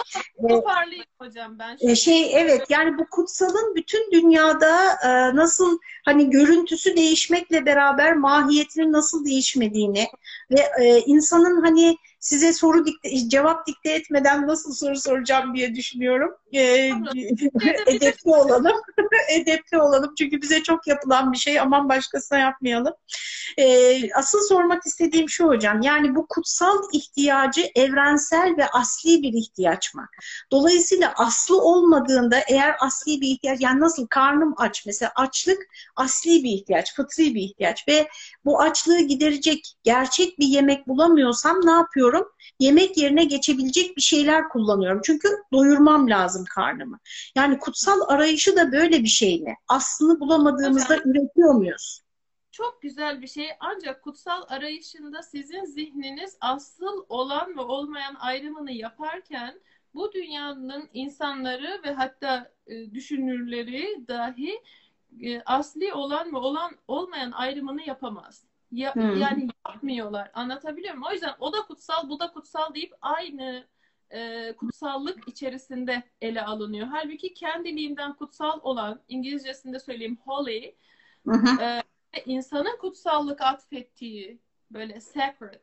Toparlayayım e, hocam ben. Şöyle. Şey evet yani bu kutsalın bütün dünyada e, nasıl hani görüntüsü değişmekle beraber mahiyetinin nasıl değişmediğini ve e, insanın hani size soru dikte, cevap dikte etmeden nasıl soru soracağım diye düşünüyorum. Ee, edepli olalım. edepli olalım. Çünkü bize çok yapılan bir şey. Aman başkasına yapmayalım. Ee, asıl sormak istediğim şu hocam. Yani bu kutsal ihtiyacı evrensel ve asli bir ihtiyaç mı? Dolayısıyla aslı olmadığında eğer asli bir ihtiyaç yani nasıl karnım aç mesela açlık asli bir ihtiyaç, fıtri bir ihtiyaç ve bu açlığı giderecek gerçek bir yemek bulamıyorsam ne yapıyorum? Yemek yerine geçebilecek bir şeyler kullanıyorum. Çünkü doyurmam lazım karnımı. Yani kutsal arayışı da böyle bir şey mi? Aslını bulamadığımızda Hocam, üretiyor muyuz? Çok güzel bir şey. Ancak kutsal arayışında sizin zihniniz asıl olan ve olmayan ayrımını yaparken bu dünyanın insanları ve hatta e, düşünürleri dahi e, asli olan ve olan olmayan ayrımını yapamaz. Ya, hmm. Yani yapmıyorlar. Anlatabiliyor muyum? O yüzden o da kutsal, bu da kutsal deyip aynı e, kutsallık içerisinde ele alınıyor. Halbuki kendiliğinden kutsal olan, İngilizcesinde söyleyeyim holy, e, insanın kutsallık atfettiği böyle sacred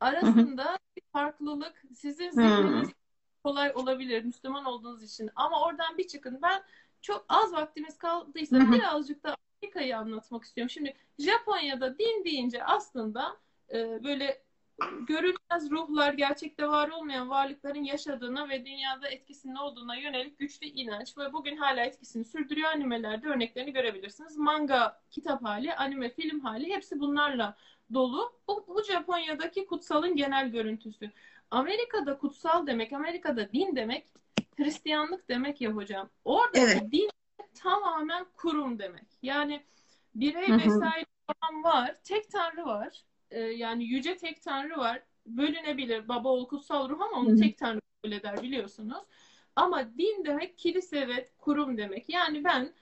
arasında bir farklılık sizin zihniniz kolay olabilir Müslüman olduğunuz için. Ama oradan bir çıkın. Ben çok az vaktimiz kaldıysa birazcık da Amerika'yı anlatmak istiyorum. Şimdi Japonya'da din deyince aslında e, böyle görülmez ruhlar, gerçekte var olmayan varlıkların yaşadığına ve dünyada etkisinin olduğuna yönelik güçlü inanç ve bugün hala etkisini sürdürüyor animelerde örneklerini görebilirsiniz. Manga, kitap hali, anime, film hali hepsi bunlarla dolu. Bu, bu Japonya'daki kutsalın genel görüntüsü. Amerika'da kutsal demek, Amerika'da din demek Hristiyanlık demek ya hocam. Orada evet. din tamamen kurum demek. Yani birey vesaire falan var. Tek tanrı var. Ee, yani yüce tek tanrı var. Bölünebilir baba oğul kutsal ruh ama onu Hı-hı. tek tanrı öyle der biliyorsunuz. Ama din demek kilise ve kurum demek. Yani ben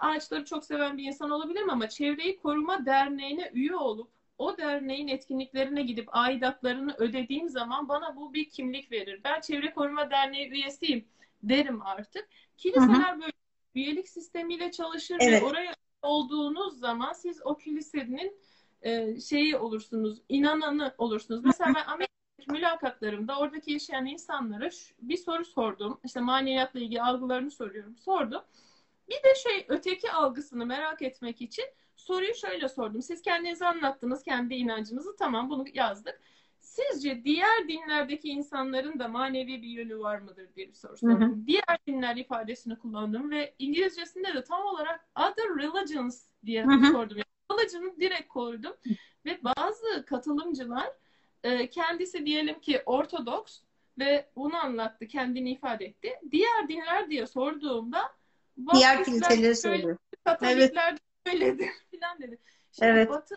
ağaçları çok seven bir insan olabilirim ama çevreyi koruma derneğine üye olup o derneğin etkinliklerine gidip aidatlarını ödediğim zaman bana bu bir kimlik verir. Ben Çevre Koruma Derneği üyesiyim derim artık. Kiliseler hı hı. böyle üyelik sistemiyle çalışır evet. ve oraya olduğunuz zaman siz o kilisenin e, şeyi olursunuz, inananı olursunuz. Mesela ben Amerika'daki mülakatlarımda oradaki yaşayan insanlara bir soru sordum. İşte maneviyatla ilgili algılarını soruyorum. Sordum. Bir de şey öteki algısını merak etmek için soruyu şöyle sordum. Siz kendinizi anlattınız, kendi inancınızı. Tamam bunu yazdık. Sizce diğer dinlerdeki insanların da manevi bir yönü var mıdır diye bir soru sordum. Diğer dinler ifadesini kullandım ve İngilizcesinde de tam olarak other religions diye hı hı. sordum. Yani religion'ı direkt koydum ve bazı katılımcılar e, kendisi diyelim ki Ortodoks ve bunu anlattı, kendini ifade etti. Diğer dinler diye sorduğumda diğer kiliseleri söylüyor. Katolikler evet. öyledir falan dedi. Şimdi evet. Batı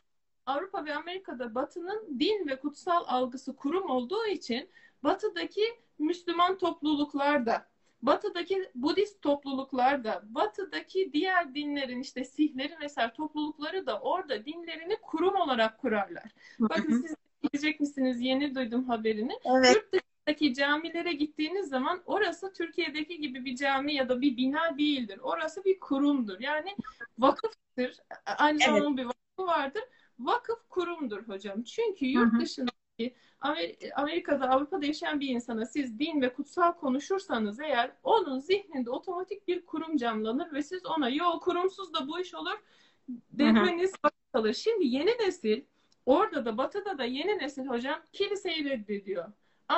Avrupa ve Amerika'da Batı'nın din ve kutsal algısı kurum olduğu için Batı'daki Müslüman topluluklar da, Batı'daki Budist topluluklar da, Batı'daki diğer dinlerin işte Sihlerin vesaire toplulukları da orada dinlerini kurum olarak kurarlar. Bakın siz gidecek misiniz? Yeni duydum haberini. Evet. Yurt dışındaki camilere gittiğiniz zaman orası Türkiye'deki gibi bir cami ya da bir bina değildir. Orası bir kurumdur. Yani vakıftır. Aynı zamanda evet. bir vakfı vardır vakıf kurumdur hocam. Çünkü yurt dışındaki Amerika'da, Avrupa'da yaşayan bir insana siz din ve kutsal konuşursanız eğer onun zihninde otomatik bir kurum canlanır ve siz ona yo kurumsuz da bu iş olur demeniz kalır. Şimdi yeni nesil orada da batıda da yeni nesil hocam kiliseyi reddediyor.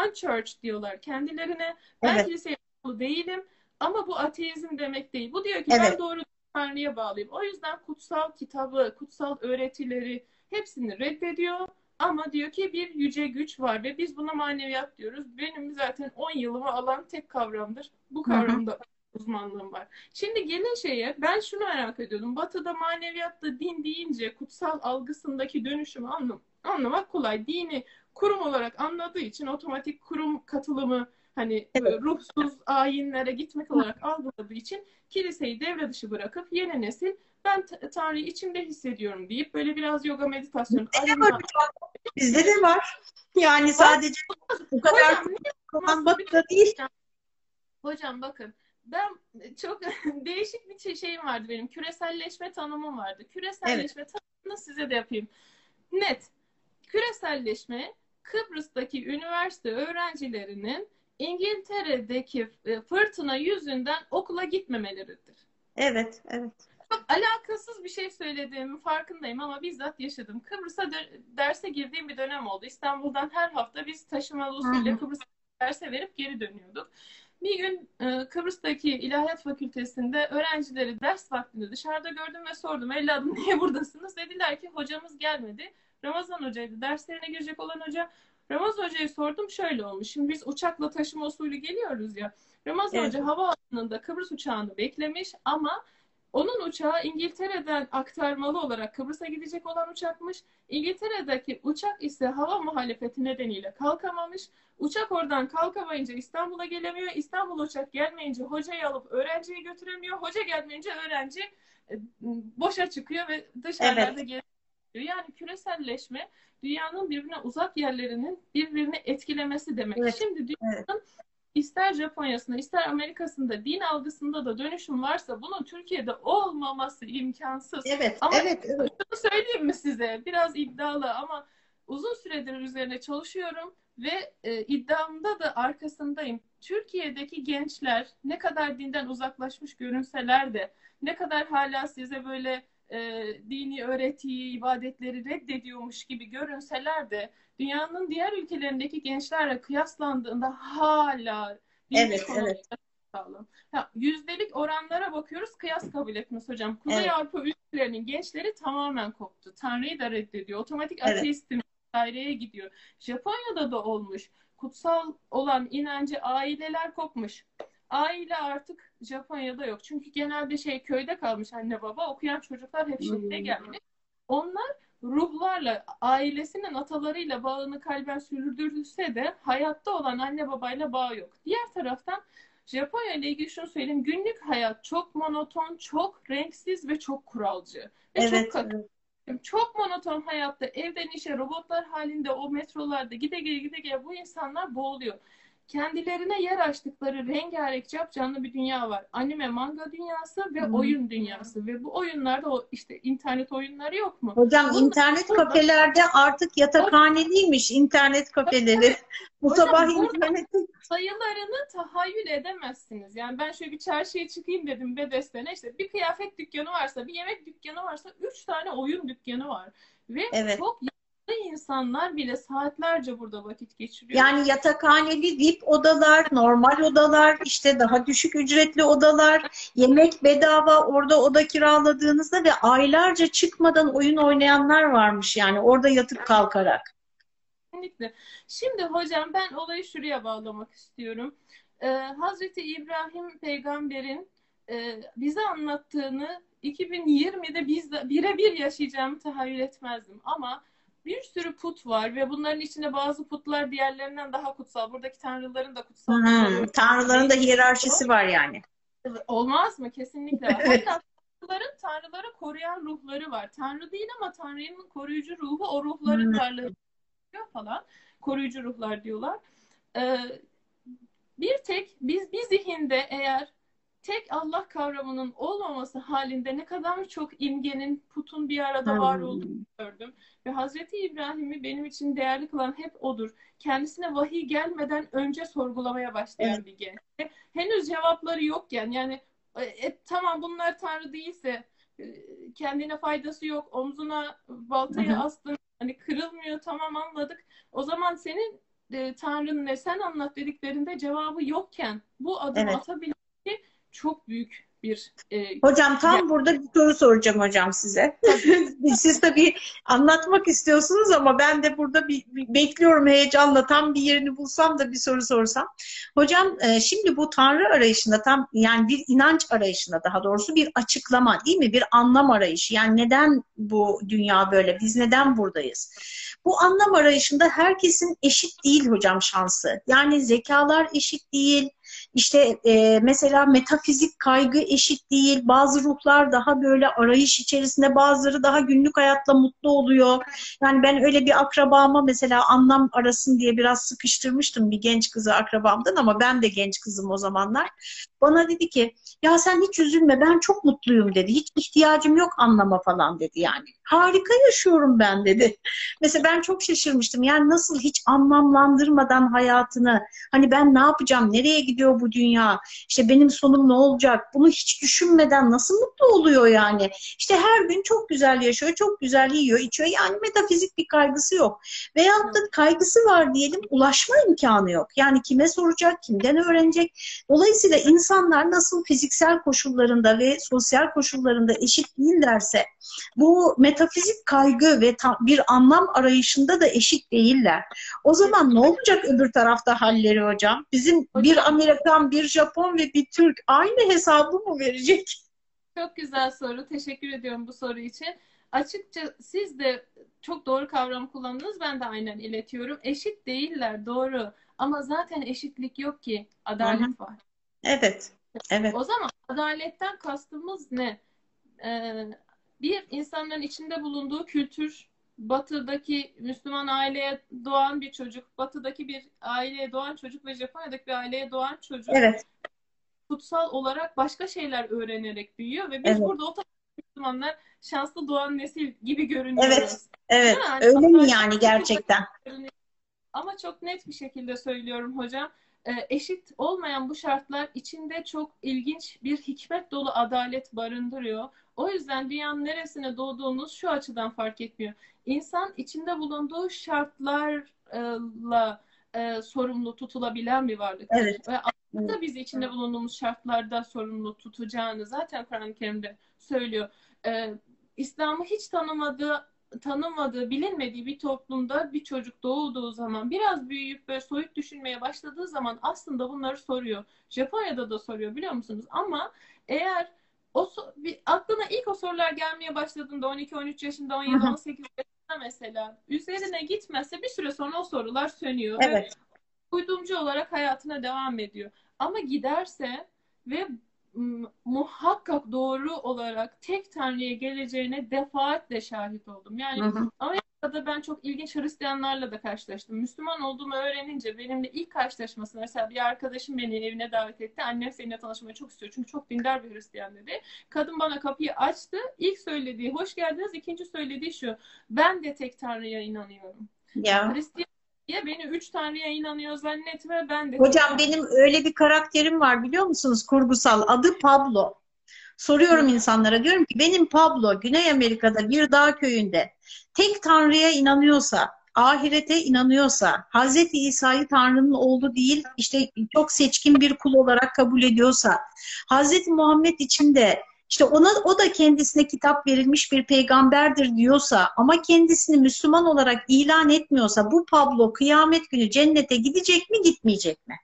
Unchurch diyorlar kendilerine. Ben evet. kiliseye değilim ama bu ateizm demek değil. Bu diyor ki evet. ben doğru Tanrı'ya bağlıyım. O yüzden kutsal kitabı, kutsal öğretileri hepsini reddediyor. Ama diyor ki bir yüce güç var ve biz buna maneviyat diyoruz. Benim zaten 10 yılımı alan tek kavramdır. Bu kavramda uzmanlığım var. Şimdi gelin şeye ben şunu merak ediyordum. Batı'da maneviyatta din deyince kutsal algısındaki dönüşümü anlam anlamak kolay. Dini kurum olarak anladığı için otomatik kurum katılımı hani evet. ruhsuz ayinlere gitmek olarak algıladığı için kiliseyi devre dışı bırakıp yeni nesil ben Tanrı'yı içimde hissediyorum deyip böyle biraz yoga meditasyon. Bizde, var, Bizde de var. Yani sadece bu kadar hocam, batıda değil. Hocam bakın ben çok değişik bir şeyim vardı benim. Küreselleşme tanımım vardı. Küreselleşme evet. tanımını size de yapayım. Net. Küreselleşme Kıbrıs'taki üniversite öğrencilerinin İngiltere'deki e, fırtına yüzünden okula gitmemeleridir. Evet, evet. Çok alakasız bir şey söylediğimin farkındayım ama bizzat yaşadım. Kıbrıs'a derse girdiğim bir dönem oldu. İstanbul'dan her hafta biz taşımalı usulü Kıbrıs'a derse verip geri dönüyorduk. Bir gün e, Kıbrıs'taki İlahiyat Fakültesi'nde öğrencileri ders vaktinde dışarıda gördüm ve sordum. Evladım niye buradasınız? Dediler ki hocamız gelmedi. Ramazan hocaydı. Derslerine girecek olan hoca Ramazan Hoca'ya sordum şöyle olmuş. Şimdi biz uçakla taşıma usulü geliyoruz ya. Ramazan evet. Hoca havaalanında Kıbrıs uçağını beklemiş ama onun uçağı İngiltere'den aktarmalı olarak Kıbrıs'a gidecek olan uçakmış. İngiltere'deki uçak ise hava muhalefeti nedeniyle kalkamamış. Uçak oradan kalkamayınca İstanbul'a gelemiyor. İstanbul uçak gelmeyince hocayı alıp öğrenciyi götüremiyor. Hoca gelmeyince öğrenci e, boşa çıkıyor ve dışarıda evet. Yani küreselleşme dünyanın birbirine uzak yerlerinin birbirini etkilemesi demek. Evet. Şimdi dünyanın evet. ister Japonya'sında ister Amerika'sında din algısında da dönüşüm varsa bunun Türkiye'de olmaması imkansız. Evet, ama evet, evet. Şunu söyleyeyim mi size? Biraz iddialı ama uzun süredir üzerine çalışıyorum ve e, iddiamda da arkasındayım. Türkiye'deki gençler ne kadar dinden uzaklaşmış görünseler de ne kadar hala size böyle e, dini öğretiyi, ibadetleri reddediyormuş gibi görünseler de dünyanın diğer ülkelerindeki gençlerle kıyaslandığında hala evet, evet. sağlam. Ya, yüzdelik oranlara bakıyoruz, kıyas kabul etmez hocam. Kuzey evet. Avrupa ülkelerinin gençleri tamamen koptu. Tanrı'yı da reddediyor. Otomatik evet. ateistim daireye gidiyor. Japonya'da da olmuş. Kutsal olan inancı aileler kopmuş. Aile artık Japonya'da yok. Çünkü genelde şey köyde kalmış anne baba. Okuyan çocuklar hep şehre hmm. gelmiş. Onlar ruhlarla, ailesinin atalarıyla bağını kalben sürdürülse de hayatta olan anne babayla bağ yok. Diğer taraftan Japonya ile ilgili şunu söyleyeyim. Günlük hayat çok monoton, çok renksiz ve çok kuralcı. Ve evet, çok katı. Evet. Çok monoton hayatta evden işe robotlar halinde o metrolarda gide gele gide gele bu insanlar boğuluyor kendilerine yer açtıkları rengarenk canlı bir dünya var. Anime, manga dünyası ve hmm. oyun dünyası ve bu oyunlarda o işte internet oyunları yok mu? Hocam Bunlar, internet kafelerde artık yatakhaneliymiş internet kafeleri. bu Hocam, sabah internet sayılarını tahayyül edemezsiniz. Yani ben şöyle bir çarşıya çıkayım dedim Bedesten'e işte bir kıyafet dükkanı varsa, bir yemek dükkanı varsa üç tane oyun dükkanı var. Ve evet. çok insanlar bile saatlerce burada vakit geçiriyor. Yani yatakhaneli VIP odalar, normal odalar, işte daha düşük ücretli odalar, yemek bedava orada oda kiraladığınızda ve aylarca çıkmadan oyun oynayanlar varmış yani orada yatıp kalkarak. Kesinlikle. Şimdi hocam ben olayı şuraya bağlamak istiyorum. Ee, Hazreti İbrahim peygamberin e, bize anlattığını 2020'de biz birebir yaşayacağımı tahayyül etmezdim. Ama bir sürü put var ve bunların içinde bazı putlar diğerlerinden daha kutsal. Buradaki tanrıların da kutsal. Hmm, tanrıların da hiyerarşisi var yani. Olmaz mı? Kesinlikle. Hatta tanrıların tanrıları koruyan ruhları var. Tanrı değil ama Tanrı'nın koruyucu ruhu o ruhların hmm. varlığı falan. Koruyucu ruhlar diyorlar. Ee, bir tek biz bir zihinde eğer tek Allah kavramının olmaması halinde ne kadar çok imgenin, putun bir arada var olduğunu gördüm. Ve Hazreti İbrahim'i benim için değerli kılan hep odur. Kendisine vahiy gelmeden önce sorgulamaya başlayan evet. bir genç. Henüz cevapları yokken yani e, e, tamam bunlar Tanrı değilse e, kendine faydası yok. Omzuna baltayı Hı-hı. astın. Hani kırılmıyor tamam anladık. O zaman senin e, Tanrın ne sen anlat dediklerinde cevabı yokken bu adımı evet. atabilmek çok büyük bir e, Hocam tam ya... burada bir soru soracağım hocam size. Siz tabii anlatmak istiyorsunuz ama ben de burada bir, bir bekliyorum heyecanla tam bir yerini bulsam da bir soru sorsam. Hocam e, şimdi bu tanrı arayışında tam yani bir inanç arayışında daha doğrusu bir açıklama değil mi? Bir anlam arayışı. Yani neden bu dünya böyle? Biz neden buradayız? Bu anlam arayışında herkesin eşit değil hocam şansı. Yani zekalar eşit değil, işte e, mesela metafizik kaygı eşit değil. Bazı ruhlar daha böyle arayış içerisinde, bazıları daha günlük hayatla mutlu oluyor. Yani ben öyle bir akrabama mesela anlam arasın diye biraz sıkıştırmıştım bir genç kızı akrabamdan ama ben de genç kızım o zamanlar. Bana dedi ki ya sen hiç üzülme ben çok mutluyum dedi. Hiç ihtiyacım yok anlama falan dedi yani. Harika yaşıyorum ben dedi. Mesela ben çok şaşırmıştım. Yani nasıl hiç anlamlandırmadan hayatını hani ben ne yapacağım, nereye gidiyor bu dünya, işte benim sonum ne olacak bunu hiç düşünmeden nasıl mutlu oluyor yani. İşte her gün çok güzel yaşıyor, çok güzel yiyor, içiyor. Yani metafizik bir kaygısı yok. Veyahut da kaygısı var diyelim ulaşma imkanı yok. Yani kime soracak, kimden öğrenecek. Dolayısıyla insanlar nasıl fiziksel koşullarında ve sosyal koşullarında eşit değillerse bu metafizik kaygı ve bir anlam arayışında da eşit değiller. O zaman ne olacak öbür tarafta halleri hocam? Bizim bir Amerikan, bir Japon ve bir Türk aynı hesabı mı verecek? Çok güzel soru. Teşekkür ediyorum bu soru için. Açıkça siz de çok doğru kavram kullandınız. Ben de aynen iletiyorum. Eşit değiller doğru. Ama zaten eşitlik yok ki. Adalet Hı-hı. var. Evet. Evet. O zaman adaletten kastımız ne? Ee, bir insanların içinde bulunduğu kültür, batıdaki Müslüman aileye doğan bir çocuk, batıdaki bir aileye doğan çocuk ve Japonya'daki bir aileye doğan çocuk evet. kutsal olarak başka şeyler öğrenerek büyüyor ve biz evet. burada o Müslümanlar şanslı doğan nesil gibi görünüyoruz. Evet, evet. Yani, Öyle mi yani gerçekten? Ama çok net bir şekilde söylüyorum hocam. E, eşit olmayan bu şartlar içinde çok ilginç bir hikmet dolu adalet barındırıyor. O yüzden dünyanın neresine doğduğunuz şu açıdan fark etmiyor. İnsan içinde bulunduğu şartlarla e, sorumlu tutulabilen bir varlık. Evet. Ve aslında biz içinde bulunduğumuz şartlarda sorumlu tutacağını zaten Kur'an-ı Kerim'de söylüyor. E, İslam'ı hiç tanımadığı tanımadığı, bilinmediği bir toplumda bir çocuk doğduğu zaman biraz büyüyüp böyle soyut düşünmeye başladığı zaman aslında bunları soruyor. Japonya'da da soruyor biliyor musunuz? Ama eğer o bir, aklına ilk o sorular gelmeye başladığında 12-13 yaşında, 17-18 yaşında mesela üzerine gitmezse bir süre sonra o sorular sönüyor. Evet. Ve uydumcu olarak hayatına devam ediyor. Ama giderse ve muhakkak doğru olarak tek Tanrı'ya geleceğine defaatle şahit oldum. Yani hı hı. Amerika'da ben çok ilginç Hristiyanlarla da karşılaştım. Müslüman olduğumu öğrenince benimle ilk karşılaşması mesela bir arkadaşım beni evine davet etti. Annem seninle tanışmayı çok istiyor. Çünkü çok dindar bir Hristiyan dedi. Kadın bana kapıyı açtı. İlk söylediği hoş geldiniz. İkinci söylediği şu. Ben de tek Tanrı'ya inanıyorum. Ya. Hristiyan ya beni üç tanrıya inanıyor zannetme ben de. Hocam benim öyle bir karakterim var biliyor musunuz kurgusal adı Pablo. Soruyorum insanlara diyorum ki benim Pablo Güney Amerika'da bir dağ köyünde tek tanrıya inanıyorsa ahirete inanıyorsa, Hazreti İsa'yı Tanrı'nın oğlu değil, işte çok seçkin bir kul olarak kabul ediyorsa, Hazreti Muhammed için de işte ona o da kendisine kitap verilmiş bir peygamberdir diyorsa ama kendisini Müslüman olarak ilan etmiyorsa bu Pablo kıyamet günü cennete gidecek mi gitmeyecek mi?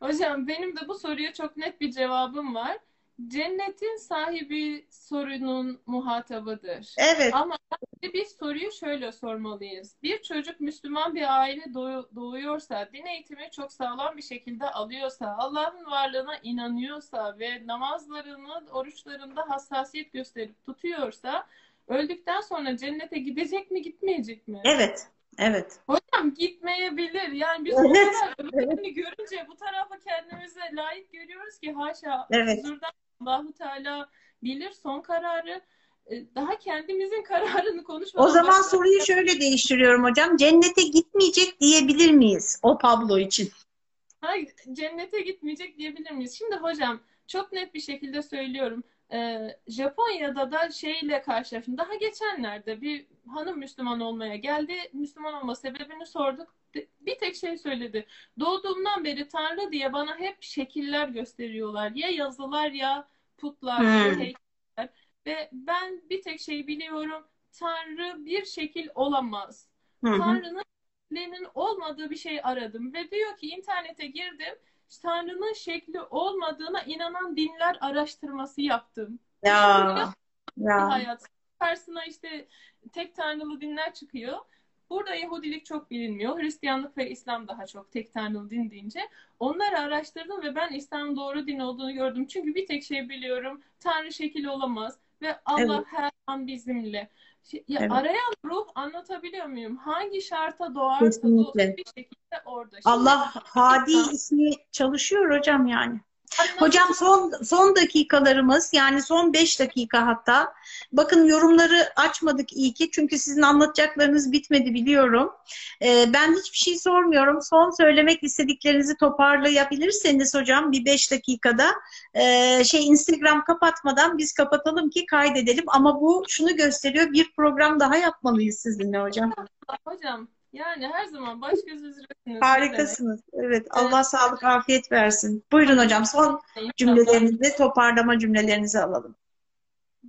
Hocam benim de bu soruya çok net bir cevabım var. Cennetin sahibi sorunun muhatabıdır. Evet. Ama bir soruyu şöyle sormalıyız. Bir çocuk Müslüman bir aile doğuyorsa, din eğitimi çok sağlam bir şekilde alıyorsa, Allah'ın varlığına inanıyorsa ve namazlarını, oruçlarında hassasiyet gösterip tutuyorsa, öldükten sonra cennete gidecek mi, gitmeyecek mi? Evet. Evet. Hocam gitmeyebilir. Yani biz evet. evet. görünce bu tarafa kendimize layık görüyoruz ki haşa evet. huzurdan Allahu Teala bilir son kararı e, daha kendimizin kararını konuşmadan O zaman başlayalım. soruyu şöyle değiştiriyorum hocam. Cennete gitmeyecek diyebilir miyiz o Pablo için? Hayır, cennete gitmeyecek diyebilir miyiz? Şimdi hocam çok net bir şekilde söylüyorum. Ee, Japonya'da da şeyle karşılaştım. Daha geçenlerde bir hanım Müslüman olmaya geldi. Müslüman olma sebebini sorduk. Bir tek şey söyledi. Doğduğumdan beri Tanrı diye bana hep şekiller gösteriyorlar. Ya yazılar ya putlar, hmm. ya heykeller. Ve ben bir tek şey biliyorum. Tanrı bir şekil olamaz. Tanrı'nın olmadığı bir şey aradım. Ve diyor ki internete girdim. Tanrı'nın şekli olmadığına inanan dinler araştırması yaptım. Ya. ya. Hayat. Karşısına işte tek tanrılı dinler çıkıyor. Burada Yahudilik çok bilinmiyor. Hristiyanlık ve İslam daha çok tek tanrılı din deyince. Onları araştırdım ve ben İslam doğru din olduğunu gördüm. Çünkü bir tek şey biliyorum. Tanrı şekil olamaz ve Allah evet. her an bizimle. Ya evet. Arayan ruh anlatabiliyor muyum? Hangi şarta doğarsa doğsun bir şekilde orada. Şimdi, Allah hadi ismi çalışıyor hocam yani. Hocam son son dakikalarımız yani son beş dakika hatta. Bakın yorumları açmadık iyi ki çünkü sizin anlatacaklarınız bitmedi biliyorum. Ee, ben hiçbir şey sormuyorum. Son söylemek istediklerinizi toparlayabilirseniz hocam bir beş dakikada e, şey Instagram kapatmadan biz kapatalım ki kaydedelim. Ama bu şunu gösteriyor bir program daha yapmalıyız sizinle hocam. Hocam yani her zaman baş göz üzeresiniz. Harikasınız. Evet. Allah evet. sağlık, afiyet versin. Buyurun hocam. Son cümlelerinizi, toparlama cümlelerinizi alalım.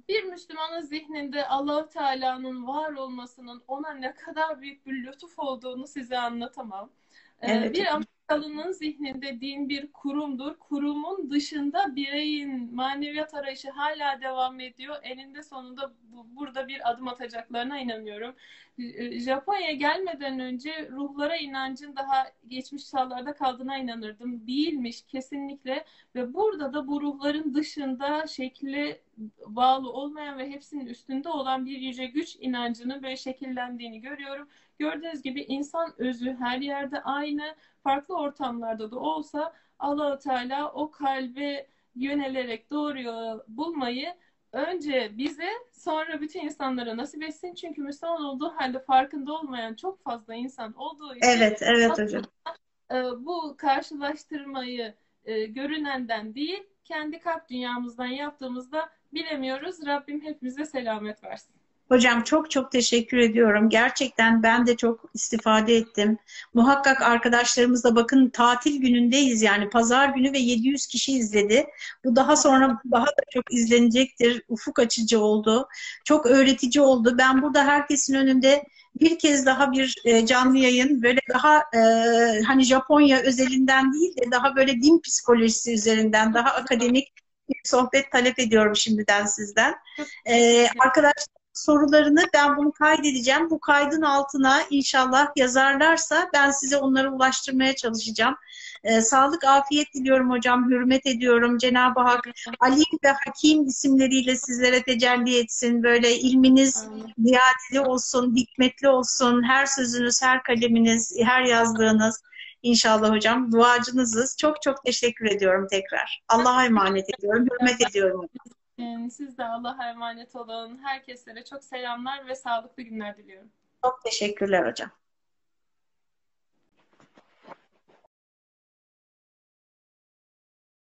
Bir Müslümanın zihninde allah Teala'nın var olmasının ona ne kadar büyük bir lütuf olduğunu size anlatamam. Ee, evet. Bir Amerikalı'nın zihninde din bir kurumdur. Kurumun dışında bireyin maneviyat arayışı hala devam ediyor. Eninde sonunda bu, burada bir adım atacaklarına inanıyorum. Ee, Japonya'ya gelmeden önce ruhlara inancın daha geçmiş çağlarda kaldığına inanırdım. Değilmiş kesinlikle ve burada da bu ruhların dışında şekli bağlı olmayan ve hepsinin üstünde olan bir yüce güç inancının böyle şekillendiğini görüyorum. Gördüğünüz gibi insan özü her yerde aynı, farklı ortamlarda da olsa allah Teala o kalbe yönelerek doğru yolu bulmayı önce bize sonra bütün insanlara nasip etsin. Çünkü Müslüman olduğu halde farkında olmayan çok fazla insan olduğu için Evet, evet hocam. e, bu karşılaştırmayı e, görünenden değil, kendi kalp dünyamızdan yaptığımızda bilemiyoruz. Rabbim hepimize selamet versin. Hocam çok çok teşekkür ediyorum. Gerçekten ben de çok istifade ettim. Muhakkak arkadaşlarımız da bakın tatil günündeyiz yani pazar günü ve 700 kişi izledi. Bu daha sonra daha da çok izlenecektir. Ufuk açıcı oldu. Çok öğretici oldu. Ben burada herkesin önünde bir kez daha bir e, canlı yayın böyle daha e, hani Japonya özelinden değil de daha böyle din psikolojisi üzerinden daha akademik bir sohbet talep ediyorum şimdiden sizden. Ee, arkadaşlar sorularını ben bunu kaydedeceğim. Bu kaydın altına inşallah yazarlarsa ben size onları ulaştırmaya çalışacağım. Ee, sağlık, afiyet diliyorum hocam. Hürmet ediyorum. Cenab-ı Hak Ali ve Hakim isimleriyle sizlere tecelli etsin. Böyle ilminiz ziyadeli olsun, hikmetli olsun. Her sözünüz, her kaleminiz, her yazdığınız İnşallah hocam. Duacınızız. Çok çok teşekkür ediyorum tekrar. Allah'a emanet ediyorum. Hürmet ediyorum. Siz de Allah'a emanet olun. Herkese çok selamlar ve sağlıklı günler diliyorum. Çok teşekkürler hocam.